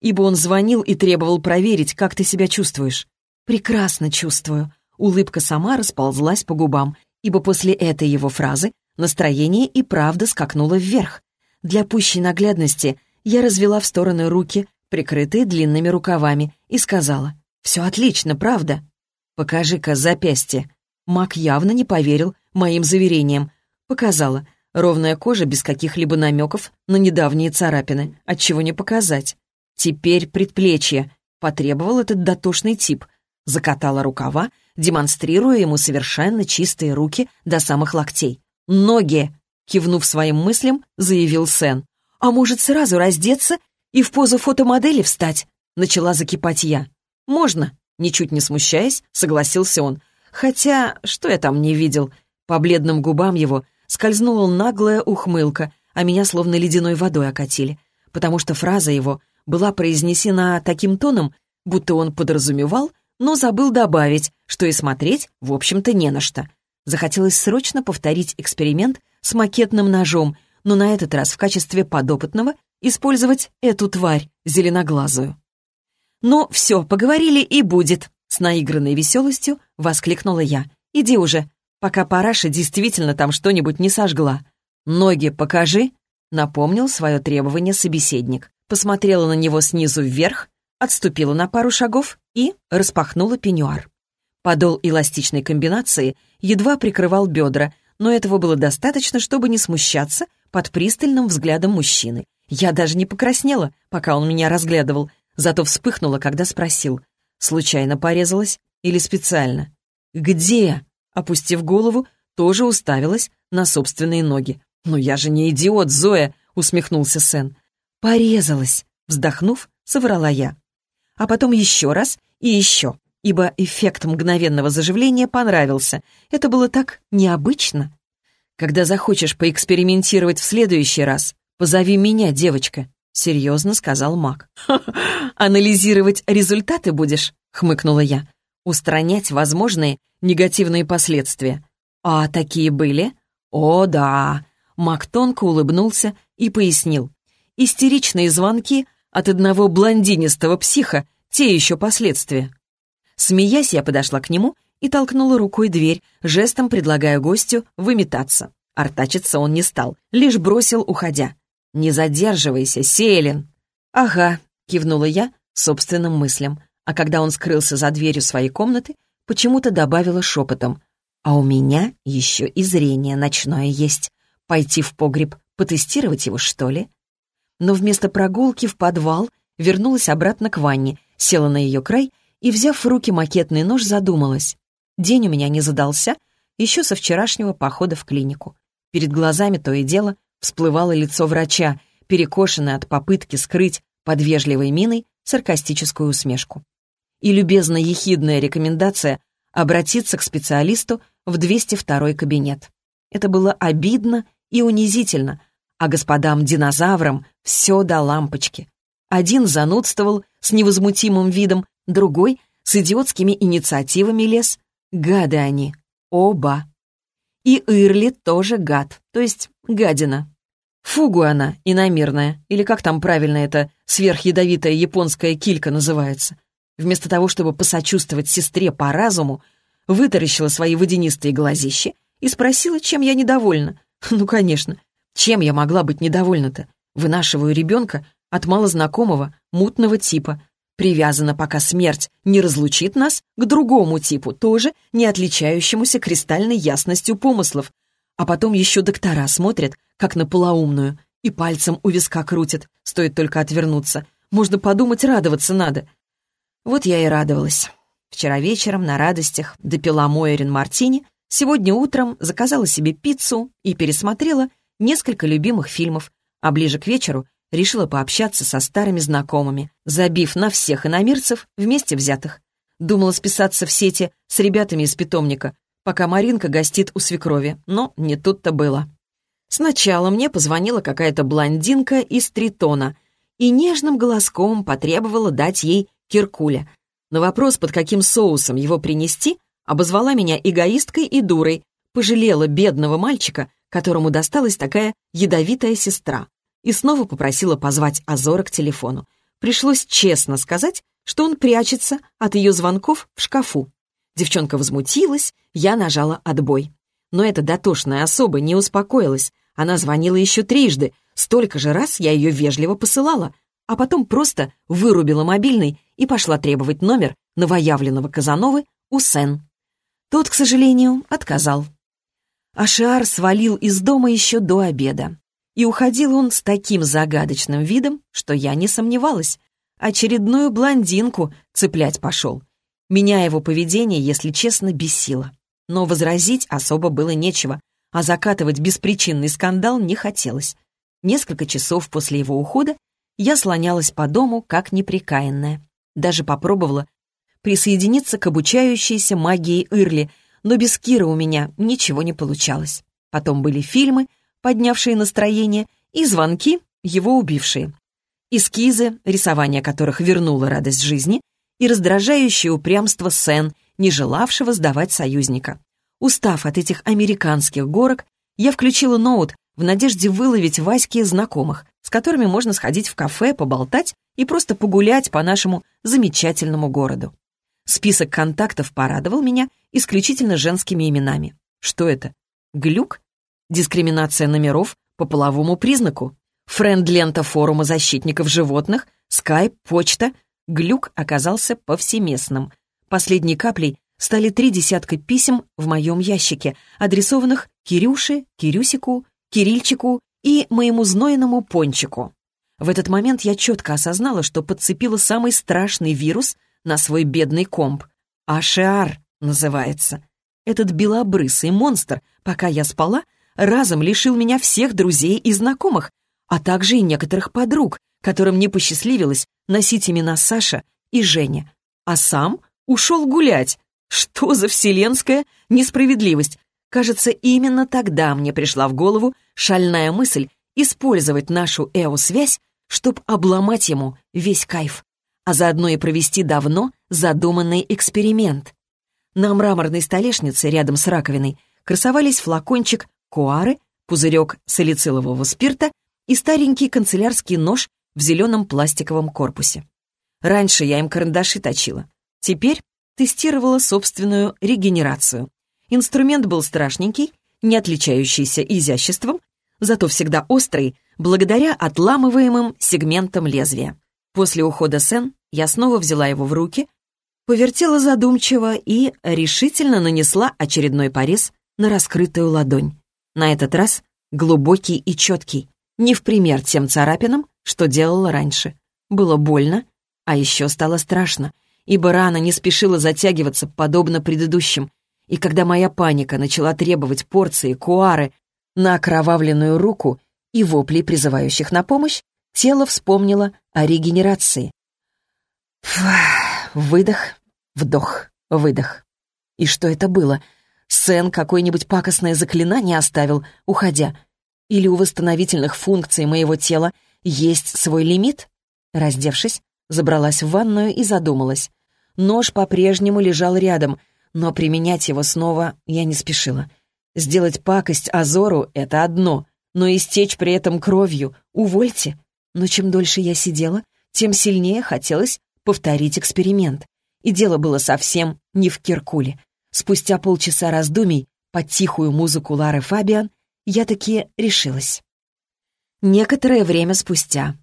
Speaker 1: ибо он звонил и требовал проверить, как ты себя чувствуешь. «Прекрасно чувствую». Улыбка сама расползлась по губам, ибо после этой его фразы настроение и правда скакнуло вверх. Для пущей наглядности я развела в стороны руки, прикрытые длинными рукавами, и сказала, «Все отлично, правда?» «Покажи-ка запястье». Мак явно не поверил моим заверениям. Показала. Ровная кожа без каких-либо намеков на недавние царапины. Отчего не показать? Теперь предплечье. Потребовал этот дотошный тип. Закатала рукава, демонстрируя ему совершенно чистые руки до самых локтей. «Ноги!» — кивнув своим мыслям, заявил Сен. «А может, сразу раздеться и в позу фотомодели встать?» Начала закипать я. «Можно», Ничуть не смущаясь, согласился он. Хотя, что я там не видел? По бледным губам его скользнула наглая ухмылка, а меня словно ледяной водой окатили, потому что фраза его была произнесена таким тоном, будто он подразумевал, но забыл добавить, что и смотреть, в общем-то, не на что. Захотелось срочно повторить эксперимент с макетным ножом, но на этот раз в качестве подопытного использовать эту тварь зеленоглазую. «Ну, все, поговорили и будет», — с наигранной веселостью воскликнула я. «Иди уже, пока параша действительно там что-нибудь не сожгла. Ноги покажи», — напомнил свое требование собеседник. Посмотрела на него снизу вверх, отступила на пару шагов и распахнула пеньюар. Подол эластичной комбинации едва прикрывал бедра, но этого было достаточно, чтобы не смущаться под пристальным взглядом мужчины. Я даже не покраснела, пока он меня разглядывал, зато вспыхнула, когда спросил, случайно порезалась или специально. «Где?» Опустив голову, тоже уставилась на собственные ноги. «Но я же не идиот, Зоя!» — усмехнулся Сен. «Порезалась!» — вздохнув, соврала я. А потом еще раз и еще, ибо эффект мгновенного заживления понравился. Это было так необычно. «Когда захочешь поэкспериментировать в следующий раз, позови меня, девочка», — серьезно сказал маг. «Анализировать результаты будешь?» — хмыкнула я. «Устранять возможные негативные последствия. А такие были? О, да. Мак тонко улыбнулся и пояснил. Истеричные звонки от одного блондинистого психа, те еще последствия. Смеясь, я подошла к нему и толкнула рукой дверь, жестом предлагая гостю выметаться. Артачиться он не стал, лишь бросил, уходя. «Не задерживайся, Селин!» «Ага», — кивнула я собственным мыслям, а когда он скрылся за дверью своей комнаты, почему-то добавила шепотом. «А у меня еще и зрение ночное есть. Пойти в погреб, потестировать его, что ли?» Но вместо прогулки в подвал вернулась обратно к ванне, села на ее край и, взяв в руки макетный нож, задумалась. День у меня не задался, еще со вчерашнего похода в клинику. Перед глазами то и дело всплывало лицо врача, перекошенное от попытки скрыть под вежливой миной саркастическую усмешку и любезно-ехидная рекомендация обратиться к специалисту в 202 кабинет. Это было обидно и унизительно, а господам-динозаврам все до лампочки. Один занудствовал с невозмутимым видом, другой с идиотскими инициативами лез. Гады они. Оба. И Ирли тоже гад, то есть гадина. Фугу она, иномирная, или как там правильно это сверхядовитая японская килька называется вместо того, чтобы посочувствовать сестре по разуму, вытаращила свои водянистые глазищи и спросила, чем я недовольна. Ну, конечно, чем я могла быть недовольна-то? Вынашиваю ребенка от малознакомого, мутного типа. Привязана, пока смерть не разлучит нас к другому типу, тоже не отличающемуся кристальной ясностью помыслов. А потом еще доктора смотрят, как на полоумную, и пальцем у виска крутят, стоит только отвернуться. Можно подумать, радоваться надо. Вот я и радовалась. Вчера вечером на радостях допила Мойерин Мартини, сегодня утром заказала себе пиццу и пересмотрела несколько любимых фильмов, а ближе к вечеру решила пообщаться со старыми знакомыми, забив на всех иномирцев вместе взятых. Думала списаться в сети с ребятами из питомника, пока Маринка гостит у свекрови, но не тут-то было. Сначала мне позвонила какая-то блондинка из Тритона и нежным голоском потребовала дать ей Киркуля. На вопрос, под каким соусом его принести, обозвала меня эгоисткой и дурой, пожалела бедного мальчика, которому досталась такая ядовитая сестра, и снова попросила позвать Азора к телефону. Пришлось честно сказать, что он прячется от ее звонков в шкафу. Девчонка возмутилась, я нажала отбой. Но эта дотошная особа не успокоилась. Она звонила еще трижды, столько же раз я ее вежливо посылала, а потом просто вырубила мобильный и пошла требовать номер новоявленного Казановы у Сен. Тот, к сожалению, отказал. Ашиар свалил из дома еще до обеда. И уходил он с таким загадочным видом, что я не сомневалась. Очередную блондинку цеплять пошел. Меня его поведение, если честно, бесило. Но возразить особо было нечего, а закатывать беспричинный скандал не хотелось. Несколько часов после его ухода я слонялась по дому, как неприкаянная. Даже попробовала присоединиться к обучающейся магии Ирли, но без Кира у меня ничего не получалось. Потом были фильмы, поднявшие настроение, и звонки, его убившие. Эскизы, рисование которых вернуло радость жизни, и раздражающее упрямство Сен, не желавшего сдавать союзника. Устав от этих американских горок, я включила ноут в надежде выловить Ваське знакомых, с которыми можно сходить в кафе, поболтать и просто погулять по нашему замечательному городу. Список контактов порадовал меня исключительно женскими именами. Что это? Глюк? Дискриминация номеров по половому признаку? Френд-лента форума защитников животных? Скайп? Почта? Глюк оказался повсеместным. Последней каплей стали три десятка писем в моем ящике, адресованных Кирюше, Кирюсику, Кирильчику и моему знойному пончику. В этот момент я четко осознала, что подцепила самый страшный вирус на свой бедный комп. Ашиар называется. Этот белобрысый монстр, пока я спала, разом лишил меня всех друзей и знакомых, а также и некоторых подруг, которым не посчастливилось носить имена Саша и Женя. А сам ушел гулять. Что за вселенская несправедливость? Кажется, именно тогда мне пришла в голову шальная мысль использовать нашу эо-связь, чтобы обломать ему весь кайф, а заодно и провести давно задуманный эксперимент. На мраморной столешнице рядом с раковиной красовались флакончик куары, пузырек салицилового спирта и старенький канцелярский нож в зеленом пластиковом корпусе. Раньше я им карандаши точила. Теперь тестировала собственную регенерацию. Инструмент был страшненький, не отличающийся изяществом, зато всегда острый, благодаря отламываемым сегментам лезвия. После ухода Сен я снова взяла его в руки, повертела задумчиво и решительно нанесла очередной порез на раскрытую ладонь. На этот раз глубокий и четкий, не в пример тем царапинам, что делала раньше. Было больно, а еще стало страшно, ибо рана не спешила затягиваться, подобно предыдущим, и когда моя паника начала требовать порции куары на окровавленную руку и вопли, призывающих на помощь, тело вспомнило о регенерации. Фух, выдох, вдох, выдох. И что это было? Сен какое-нибудь пакостное заклинание оставил, уходя? Или у восстановительных функций моего тела есть свой лимит? Раздевшись, забралась в ванную и задумалась. Нож по-прежнему лежал рядом, но применять его снова я не спешила. Сделать пакость Азору — это одно, но истечь при этом кровью — увольте. Но чем дольше я сидела, тем сильнее хотелось повторить эксперимент. И дело было совсем не в Киркуле. Спустя полчаса раздумий под тихую музыку Лары Фабиан я таки решилась. Некоторое время спустя,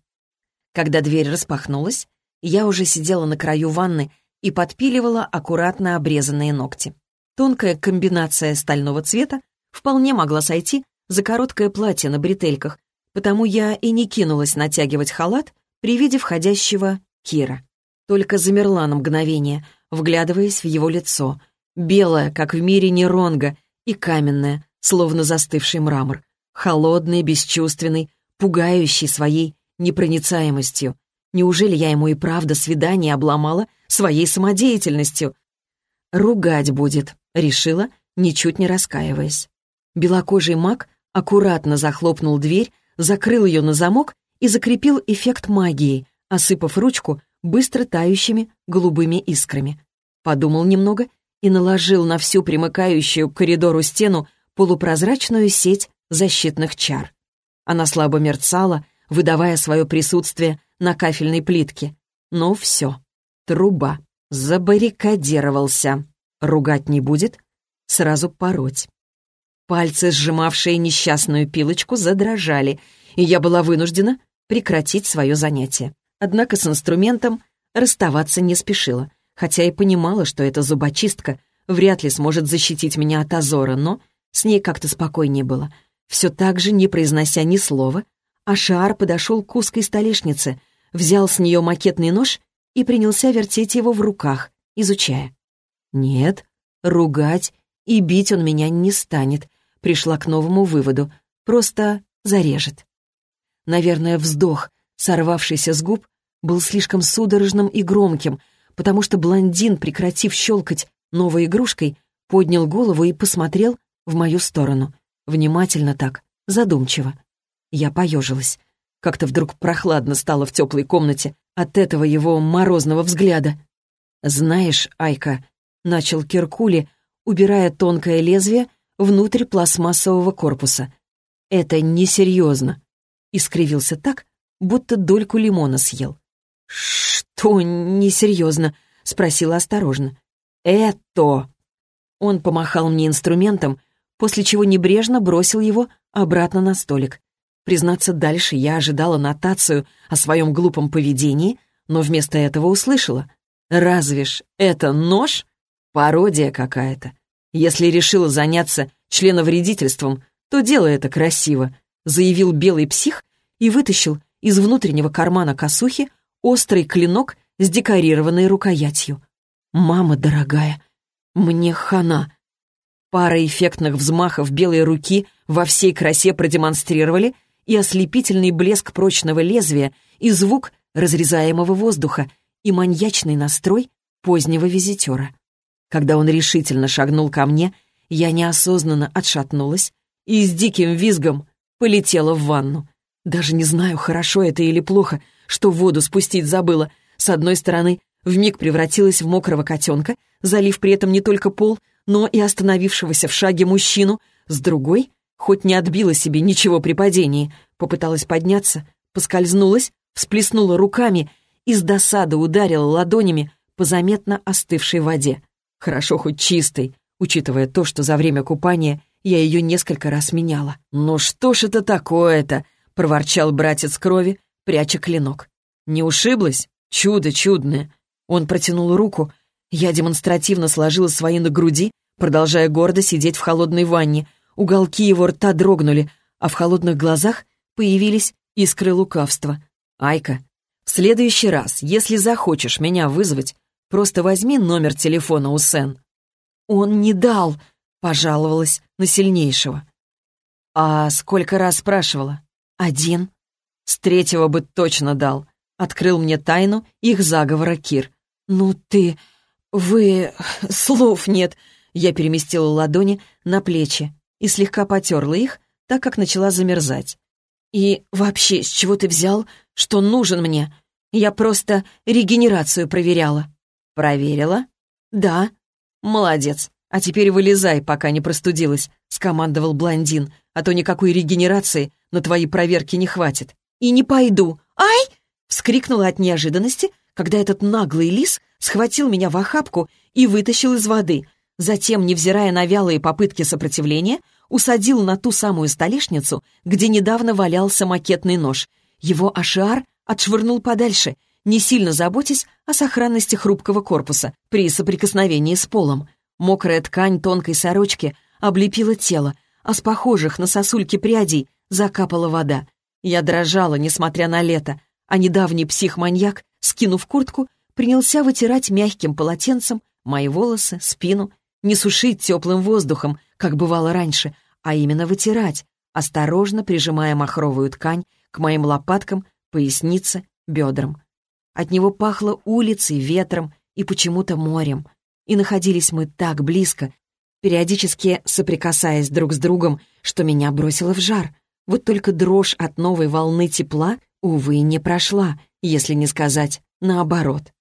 Speaker 1: когда дверь распахнулась, я уже сидела на краю ванны и подпиливала аккуратно обрезанные ногти. Тонкая комбинация стального цвета вполне могла сойти за короткое платье на бретельках, потому я и не кинулась натягивать халат при виде входящего Кира. Только замерла на мгновение, вглядываясь в его лицо, белое, как в мире Неронга, и каменное, словно застывший мрамор, холодный, бесчувственный, пугающий своей непроницаемостью. Неужели я ему и правда свидание обломала своей самодеятельностью? «Ругать будет», — решила, ничуть не раскаиваясь. Белокожий маг аккуратно захлопнул дверь, закрыл ее на замок и закрепил эффект магии, осыпав ручку быстро тающими голубыми искрами. Подумал немного и наложил на всю примыкающую к коридору стену полупрозрачную сеть защитных чар. Она слабо мерцала, выдавая свое присутствие на кафельной плитке. Но все. Труба. Забаррикадировался. Ругать не будет, сразу пороть. Пальцы, сжимавшие несчастную пилочку, задрожали, и я была вынуждена прекратить свое занятие. Однако с инструментом расставаться не спешила, хотя и понимала, что эта зубочистка вряд ли сможет защитить меня от Азора, но с ней как-то спокойнее было. Все так же, не произнося ни слова, Ашар подошел к узкой столешнице, взял с нее макетный нож и принялся вертеть его в руках, изучая. «Нет, ругать и бить он меня не станет», пришла к новому выводу, просто зарежет. Наверное, вздох, сорвавшийся с губ, был слишком судорожным и громким, потому что блондин, прекратив щелкать новой игрушкой, поднял голову и посмотрел в мою сторону. Внимательно так, задумчиво. Я поежилась. Как-то вдруг прохладно стало в теплой комнате от этого его морозного взгляда. «Знаешь, Айка», — начал Киркули, убирая тонкое лезвие внутрь пластмассового корпуса. «Это несерьезно», — искривился так, будто дольку лимона съел. «Что несерьезно?» — спросила осторожно. «Это...» Он помахал мне инструментом, после чего небрежно бросил его обратно на столик. Признаться, дальше я ожидала нотацию о своем глупом поведении, но вместо этого услышала. «Разве ж это нож? Пародия какая-то. Если решила заняться членовредительством, то делай это красиво», заявил белый псих и вытащил из внутреннего кармана косухи острый клинок с декорированной рукоятью. «Мама дорогая, мне хана!» Пара эффектных взмахов белой руки во всей красе продемонстрировали и ослепительный блеск прочного лезвия, и звук разрезаемого воздуха, и маньячный настрой позднего визитера. Когда он решительно шагнул ко мне, я неосознанно отшатнулась и с диким визгом полетела в ванну. Даже не знаю, хорошо это или плохо, что воду спустить забыла. С одной стороны, вмиг превратилась в мокрого котенка, залив при этом не только пол, но и остановившегося в шаге мужчину, с другой, хоть не отбила себе ничего при падении, попыталась подняться, поскользнулась, всплеснула руками и с досады ударила ладонями по заметно остывшей воде. Хорошо хоть чистой, учитывая то, что за время купания я ее несколько раз меняла. «Ну что ж это такое-то?» — проворчал братец крови, пряча клинок. «Не ушиблась? Чудо чудное!» Он протянул руку. Я демонстративно сложила свои на груди, продолжая гордо сидеть в холодной ванне. Уголки его рта дрогнули, а в холодных глазах появились искры лукавства. «Айка, в следующий раз, если захочешь меня вызвать, просто возьми номер телефона у Сен». «Он не дал», — пожаловалась на сильнейшего. «А сколько раз спрашивала?» «Один». «С третьего бы точно дал», — открыл мне тайну их заговора Кир. «Ну ты... вы... слов нет». Я переместила ладони на плечи и слегка потерла их, так как начала замерзать. «И вообще, с чего ты взял, что нужен мне? Я просто регенерацию проверяла». «Проверила?» «Да». «Молодец. А теперь вылезай, пока не простудилась», — скомандовал блондин, «а то никакой регенерации на твои проверки не хватит». «И не пойду. Ай!» — вскрикнула от неожиданности, когда этот наглый лис схватил меня в охапку и вытащил из воды. Затем, невзирая на вялые попытки сопротивления, усадил на ту самую столешницу, где недавно валялся макетный нож. Его ашиар отшвырнул подальше, не сильно заботясь о сохранности хрупкого корпуса при соприкосновении с полом. Мокрая ткань тонкой сорочки облепила тело, а с похожих на сосульки прядей закапала вода. Я дрожала, несмотря на лето, а недавний психманьяк, скинув куртку, принялся вытирать мягким полотенцем мои волосы, спину, не сушить теплым воздухом, как бывало раньше, а именно вытирать, осторожно прижимая махровую ткань к моим лопаткам, пояснице, бедрам. От него пахло улицей, ветром и почему-то морем. И находились мы так близко, периодически соприкасаясь друг с другом, что меня бросило в жар. Вот только дрожь от новой волны тепла, увы, не прошла, если не сказать наоборот.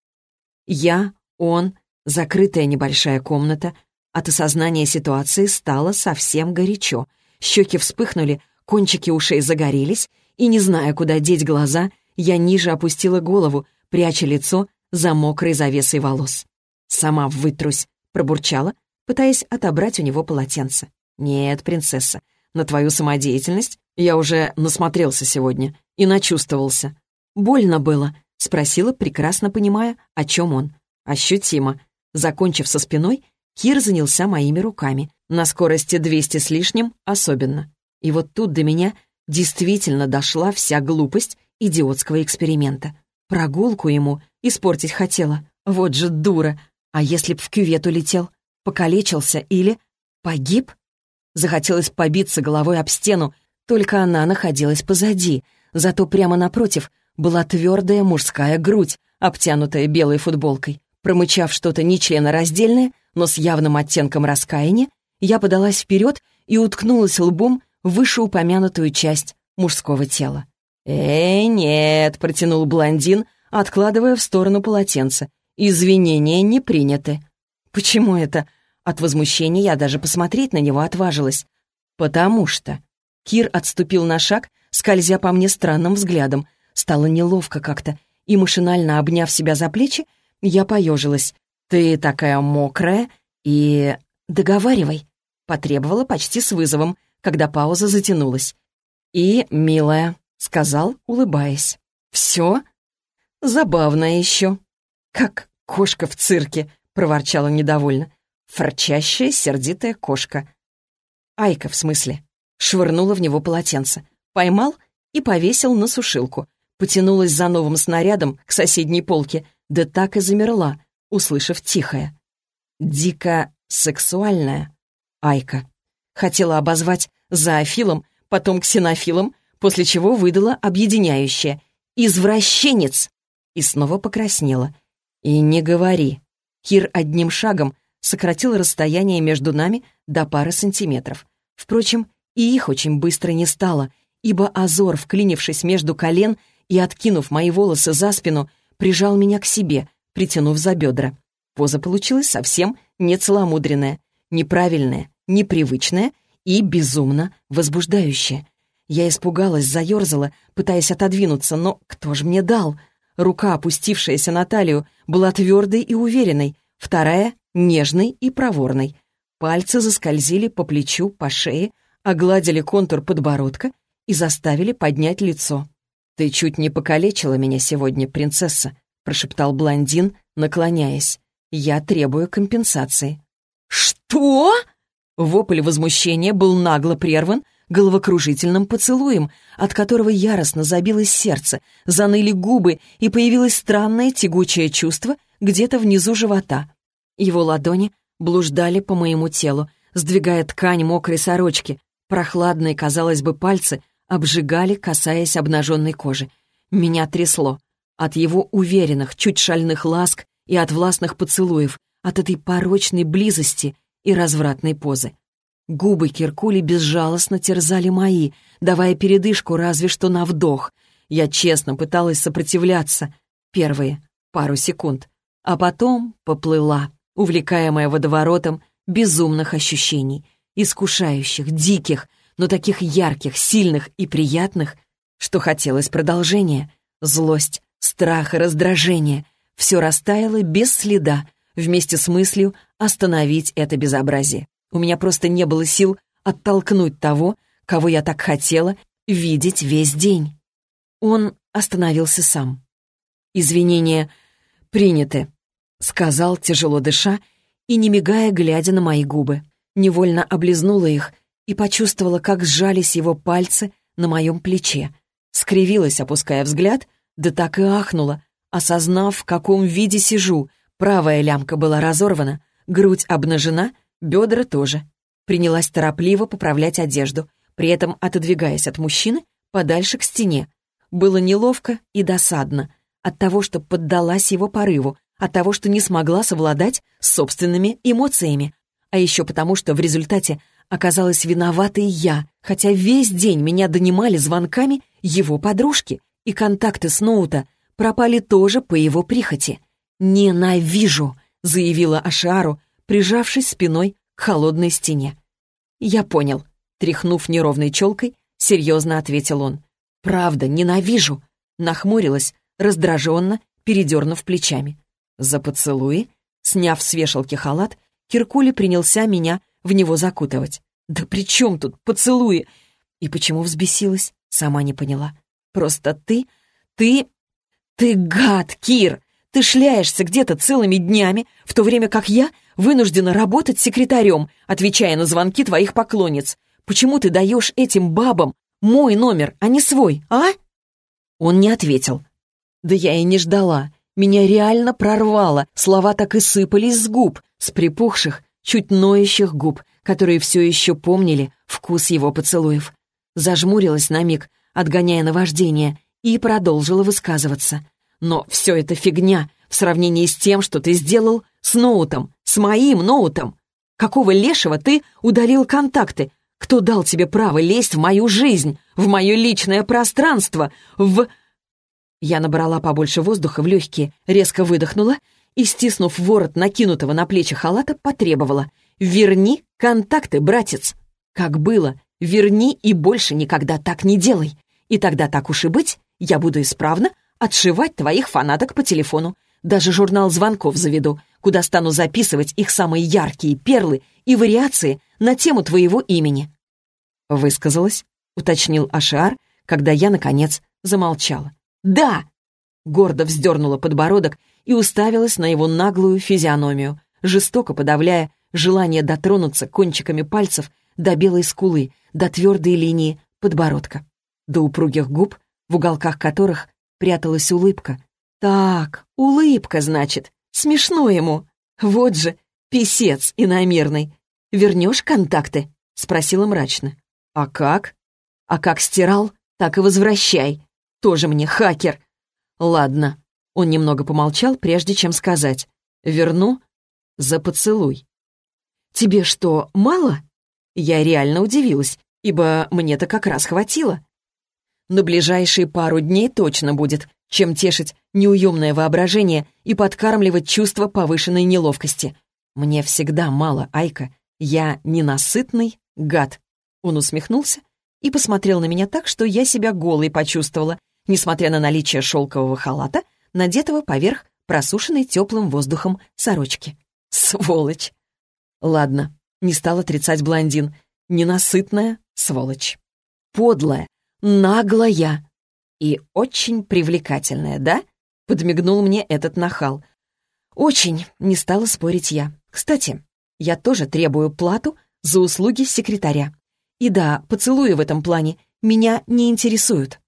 Speaker 1: Я, он, закрытая небольшая комната, от осознания ситуации стало совсем горячо. Щеки вспыхнули, кончики ушей загорелись, и, не зная, куда деть глаза, я ниже опустила голову, пряча лицо за мокрой завесой волос. «Сама вытрусь», — пробурчала, пытаясь отобрать у него полотенце. «Нет, принцесса, на твою самодеятельность я уже насмотрелся сегодня и начувствовался. Больно было?» — спросила, прекрасно понимая, о чем он. «Ощутимо». Закончив со спиной, Кир занялся моими руками, на скорости 200 с лишним особенно. И вот тут до меня действительно дошла вся глупость идиотского эксперимента. Прогулку ему испортить хотела. Вот же дура. А если б в кювет улетел? Покалечился или погиб? Захотелось побиться головой об стену, только она находилась позади, зато прямо напротив была твердая мужская грудь, обтянутая белой футболкой. Промычав что-то нечленораздельное, но с явным оттенком раскаяния, я подалась вперед и уткнулась лбом в вышеупомянутую часть мужского тела. «Эй, нет», — протянул блондин, откладывая в сторону полотенце. «Извинения не приняты». «Почему это?» От возмущения я даже посмотреть на него отважилась. «Потому что...» Кир отступил на шаг, скользя по мне странным взглядом. Стало неловко как-то, и, машинально обняв себя за плечи, я поежилась. «Ты такая мокрая и...» «Договаривай», — потребовала почти с вызовом, когда пауза затянулась. «И, милая», — сказал, улыбаясь. «Все?» Забавная еще. Как кошка в цирке, проворчала недовольно. Форчащая, сердитая кошка. Айка, в смысле. Швырнула в него полотенце. Поймал и повесил на сушилку. Потянулась за новым снарядом к соседней полке, да так и замерла, услышав тихое. Дико сексуальная Айка. Хотела обозвать зоофилом, потом ксенофилом, после чего выдала объединяющее «Извращенец!» и снова покраснела. «И не говори». Кир одним шагом сократил расстояние между нами до пары сантиметров. Впрочем, и их очень быстро не стало, ибо Азор, вклинившись между колен и откинув мои волосы за спину, прижал меня к себе, притянув за бедра. Поза получилась совсем нецеломудренная, неправильная, непривычная и безумно возбуждающая. Я испугалась, заерзала, пытаясь отодвинуться, но кто же мне дал? Рука, опустившаяся на талию, была твердой и уверенной, вторая — нежной и проворной. Пальцы заскользили по плечу, по шее, огладили контур подбородка и заставили поднять лицо. «Ты чуть не покалечила меня сегодня, принцесса», — прошептал блондин, наклоняясь. «Я требую компенсации». «Что?» Вопль возмущения был нагло прерван головокружительным поцелуем, от которого яростно забилось сердце, заныли губы и появилось странное тягучее чувство где-то внизу живота. Его ладони блуждали по моему телу, сдвигая ткань мокрой сорочки. Прохладные, казалось бы, пальцы обжигали, касаясь обнаженной кожи. Меня трясло. От его уверенных, чуть шальных ласк и от властных поцелуев, от этой порочной близости и развратной позы. Губы Киркули безжалостно терзали мои, давая передышку разве что на вдох. Я честно пыталась сопротивляться. Первые пару секунд. А потом поплыла, увлекаемая водоворотом безумных ощущений, искушающих, диких, но таких ярких, сильных и приятных, что хотелось продолжения. Злость, страх и раздражение — все растаяло без следа, вместе с мыслью остановить это безобразие. У меня просто не было сил оттолкнуть того, кого я так хотела видеть весь день. Он остановился сам. «Извинения приняты», — сказал, тяжело дыша и не мигая, глядя на мои губы. Невольно облизнула их и почувствовала, как сжались его пальцы на моем плече. Скривилась, опуская взгляд, да так и ахнула, осознав, в каком виде сижу. Правая лямка была разорвана, грудь обнажена, бедра тоже. Принялась торопливо поправлять одежду, при этом отодвигаясь от мужчины подальше к стене. Было неловко и досадно от того, что поддалась его порыву, от того, что не смогла совладать с собственными эмоциями, а еще потому, что в результате оказалась виноватой я, хотя весь день меня донимали звонками его подружки, и контакты с Ноута пропали тоже по его прихоти. «Ненавижу!» — заявила Ашиару, прижавшись спиной к холодной стене. «Я понял», — тряхнув неровной челкой, серьезно ответил он. «Правда, ненавижу», — нахмурилась, раздраженно, передернув плечами. За поцелуи, сняв с вешалки халат, Киркули принялся меня в него закутывать. «Да при чем тут поцелуи?» И почему взбесилась, сама не поняла. «Просто ты, ты, ты гад, Кир! Ты шляешься где-то целыми днями, в то время как я вынуждена работать секретарем, отвечая на звонки твоих поклонниц. Почему ты даешь этим бабам мой номер, а не свой, а?» Он не ответил. Да я и не ждала. Меня реально прорвало, слова так и сыпались с губ, с припухших, чуть ноющих губ, которые все еще помнили вкус его поцелуев. Зажмурилась на миг, отгоняя наваждение, и продолжила высказываться. Но все это фигня в сравнении с тем, что ты сделал с ноутом, с моим ноутом. Какого лешего ты удалил контакты? Кто дал тебе право лезть в мою жизнь, в мое личное пространство, в...» Я набрала побольше воздуха в легкие, резко выдохнула и, стиснув ворот накинутого на плечи халата, потребовала. «Верни контакты, братец!» «Как было, верни и больше никогда так не делай. И тогда так уж и быть, я буду исправно отшивать твоих фанаток по телефону. Даже журнал звонков заведу, куда стану записывать их самые яркие перлы и вариации на тему твоего имени». «Высказалась?» — уточнил Ашиар, когда я, наконец, замолчала. «Да!» гордо вздернула подбородок и уставилась на его наглую физиономию, жестоко подавляя желание дотронуться кончиками пальцев до белой скулы, до твердой линии подбородка, до упругих губ, в уголках которых пряталась улыбка. Так, улыбка, значит, смешно ему. Вот же, писец иномерный. Вернешь контакты? Спросила мрачно. А как? А как стирал, так и возвращай. Тоже мне хакер. Ладно. Он немного помолчал, прежде чем сказать. Верну за поцелуй. Тебе что, мало? Я реально удивилась, ибо мне-то как раз хватило. На ближайшие пару дней точно будет, чем тешить неуемное воображение и подкармливать чувство повышенной неловкости. Мне всегда мало, Айка. Я ненасытный гад. Он усмехнулся и посмотрел на меня так, что я себя голой почувствовала, несмотря на наличие шелкового халата, надетого поверх просушенной теплым воздухом сорочки. Сволочь! Ладно, не стал отрицать блондин. Ненасытная сволочь. Подлая, наглая и очень привлекательная, да? Подмигнул мне этот нахал. Очень, не стала спорить я. Кстати, я тоже требую плату за услуги секретаря. И да, поцелуи в этом плане меня не интересуют.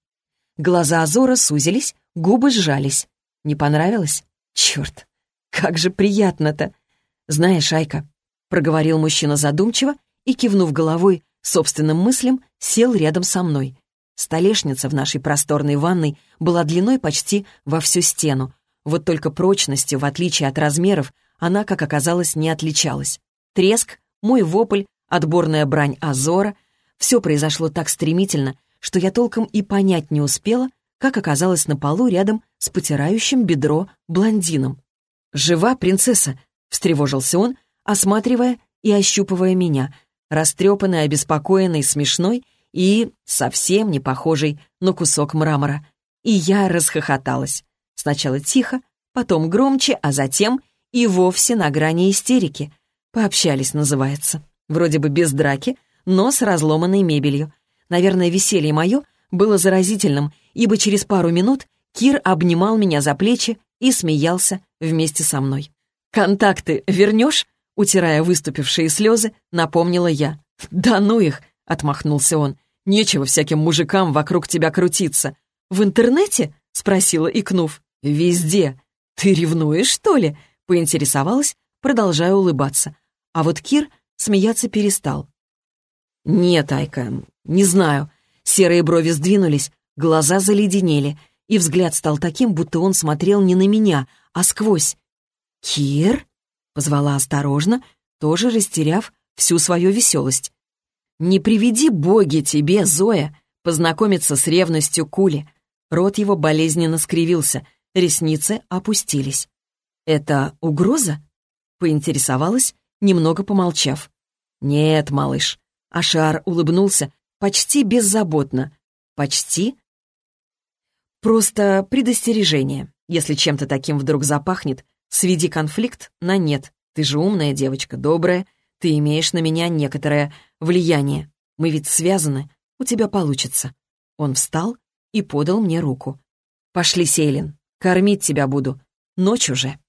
Speaker 1: Глаза Азора сузились, губы сжались. Не понравилось? Черт, как же приятно-то! Знаешь, Айка, проговорил мужчина задумчиво и, кивнув головой собственным мыслям, сел рядом со мной. Столешница в нашей просторной ванной была длиной почти во всю стену, вот только прочностью, в отличие от размеров, она, как оказалось, не отличалась. Треск, мой вопль, отборная брань Азора — все произошло так стремительно, что я толком и понять не успела, как оказалась на полу рядом с потирающим бедро блондином. «Жива принцесса?» — встревожился он, осматривая и ощупывая меня, растрепанный, обеспокоенный, смешной и совсем не похожий на кусок мрамора. И я расхохоталась. Сначала тихо, потом громче, а затем и вовсе на грани истерики. Пообщались, называется. Вроде бы без драки, но с разломанной мебелью. Наверное, веселье мое было заразительным, ибо через пару минут Кир обнимал меня за плечи и смеялся вместе со мной. «Контакты вернешь?» Утирая выступившие слезы, напомнила я. «Да ну их!» — отмахнулся он. «Нечего всяким мужикам вокруг тебя крутиться». «В интернете?» — спросила, икнув. «Везде. Ты ревнуешь, что ли?» — поинтересовалась, продолжая улыбаться. А вот Кир смеяться перестал. «Нет, Айка, не знаю». Серые брови сдвинулись, глаза заледенели, и взгляд стал таким, будто он смотрел не на меня, а сквозь. «Кир?» — позвала осторожно, тоже растеряв всю свою веселость. «Не приведи боги тебе, Зоя, познакомиться с ревностью Кули». Рот его болезненно скривился, ресницы опустились. «Это угроза?» — поинтересовалась, немного помолчав. «Нет, малыш». Ашар улыбнулся почти беззаботно. «Почти?» «Просто предостережение. Если чем-то таким вдруг запахнет, сведи конфликт на нет. Ты же умная девочка, добрая. Ты имеешь на меня некоторое влияние. Мы ведь связаны. У тебя получится». Он встал и подал мне руку. «Пошли, Сейлин, кормить тебя буду. Ночь уже».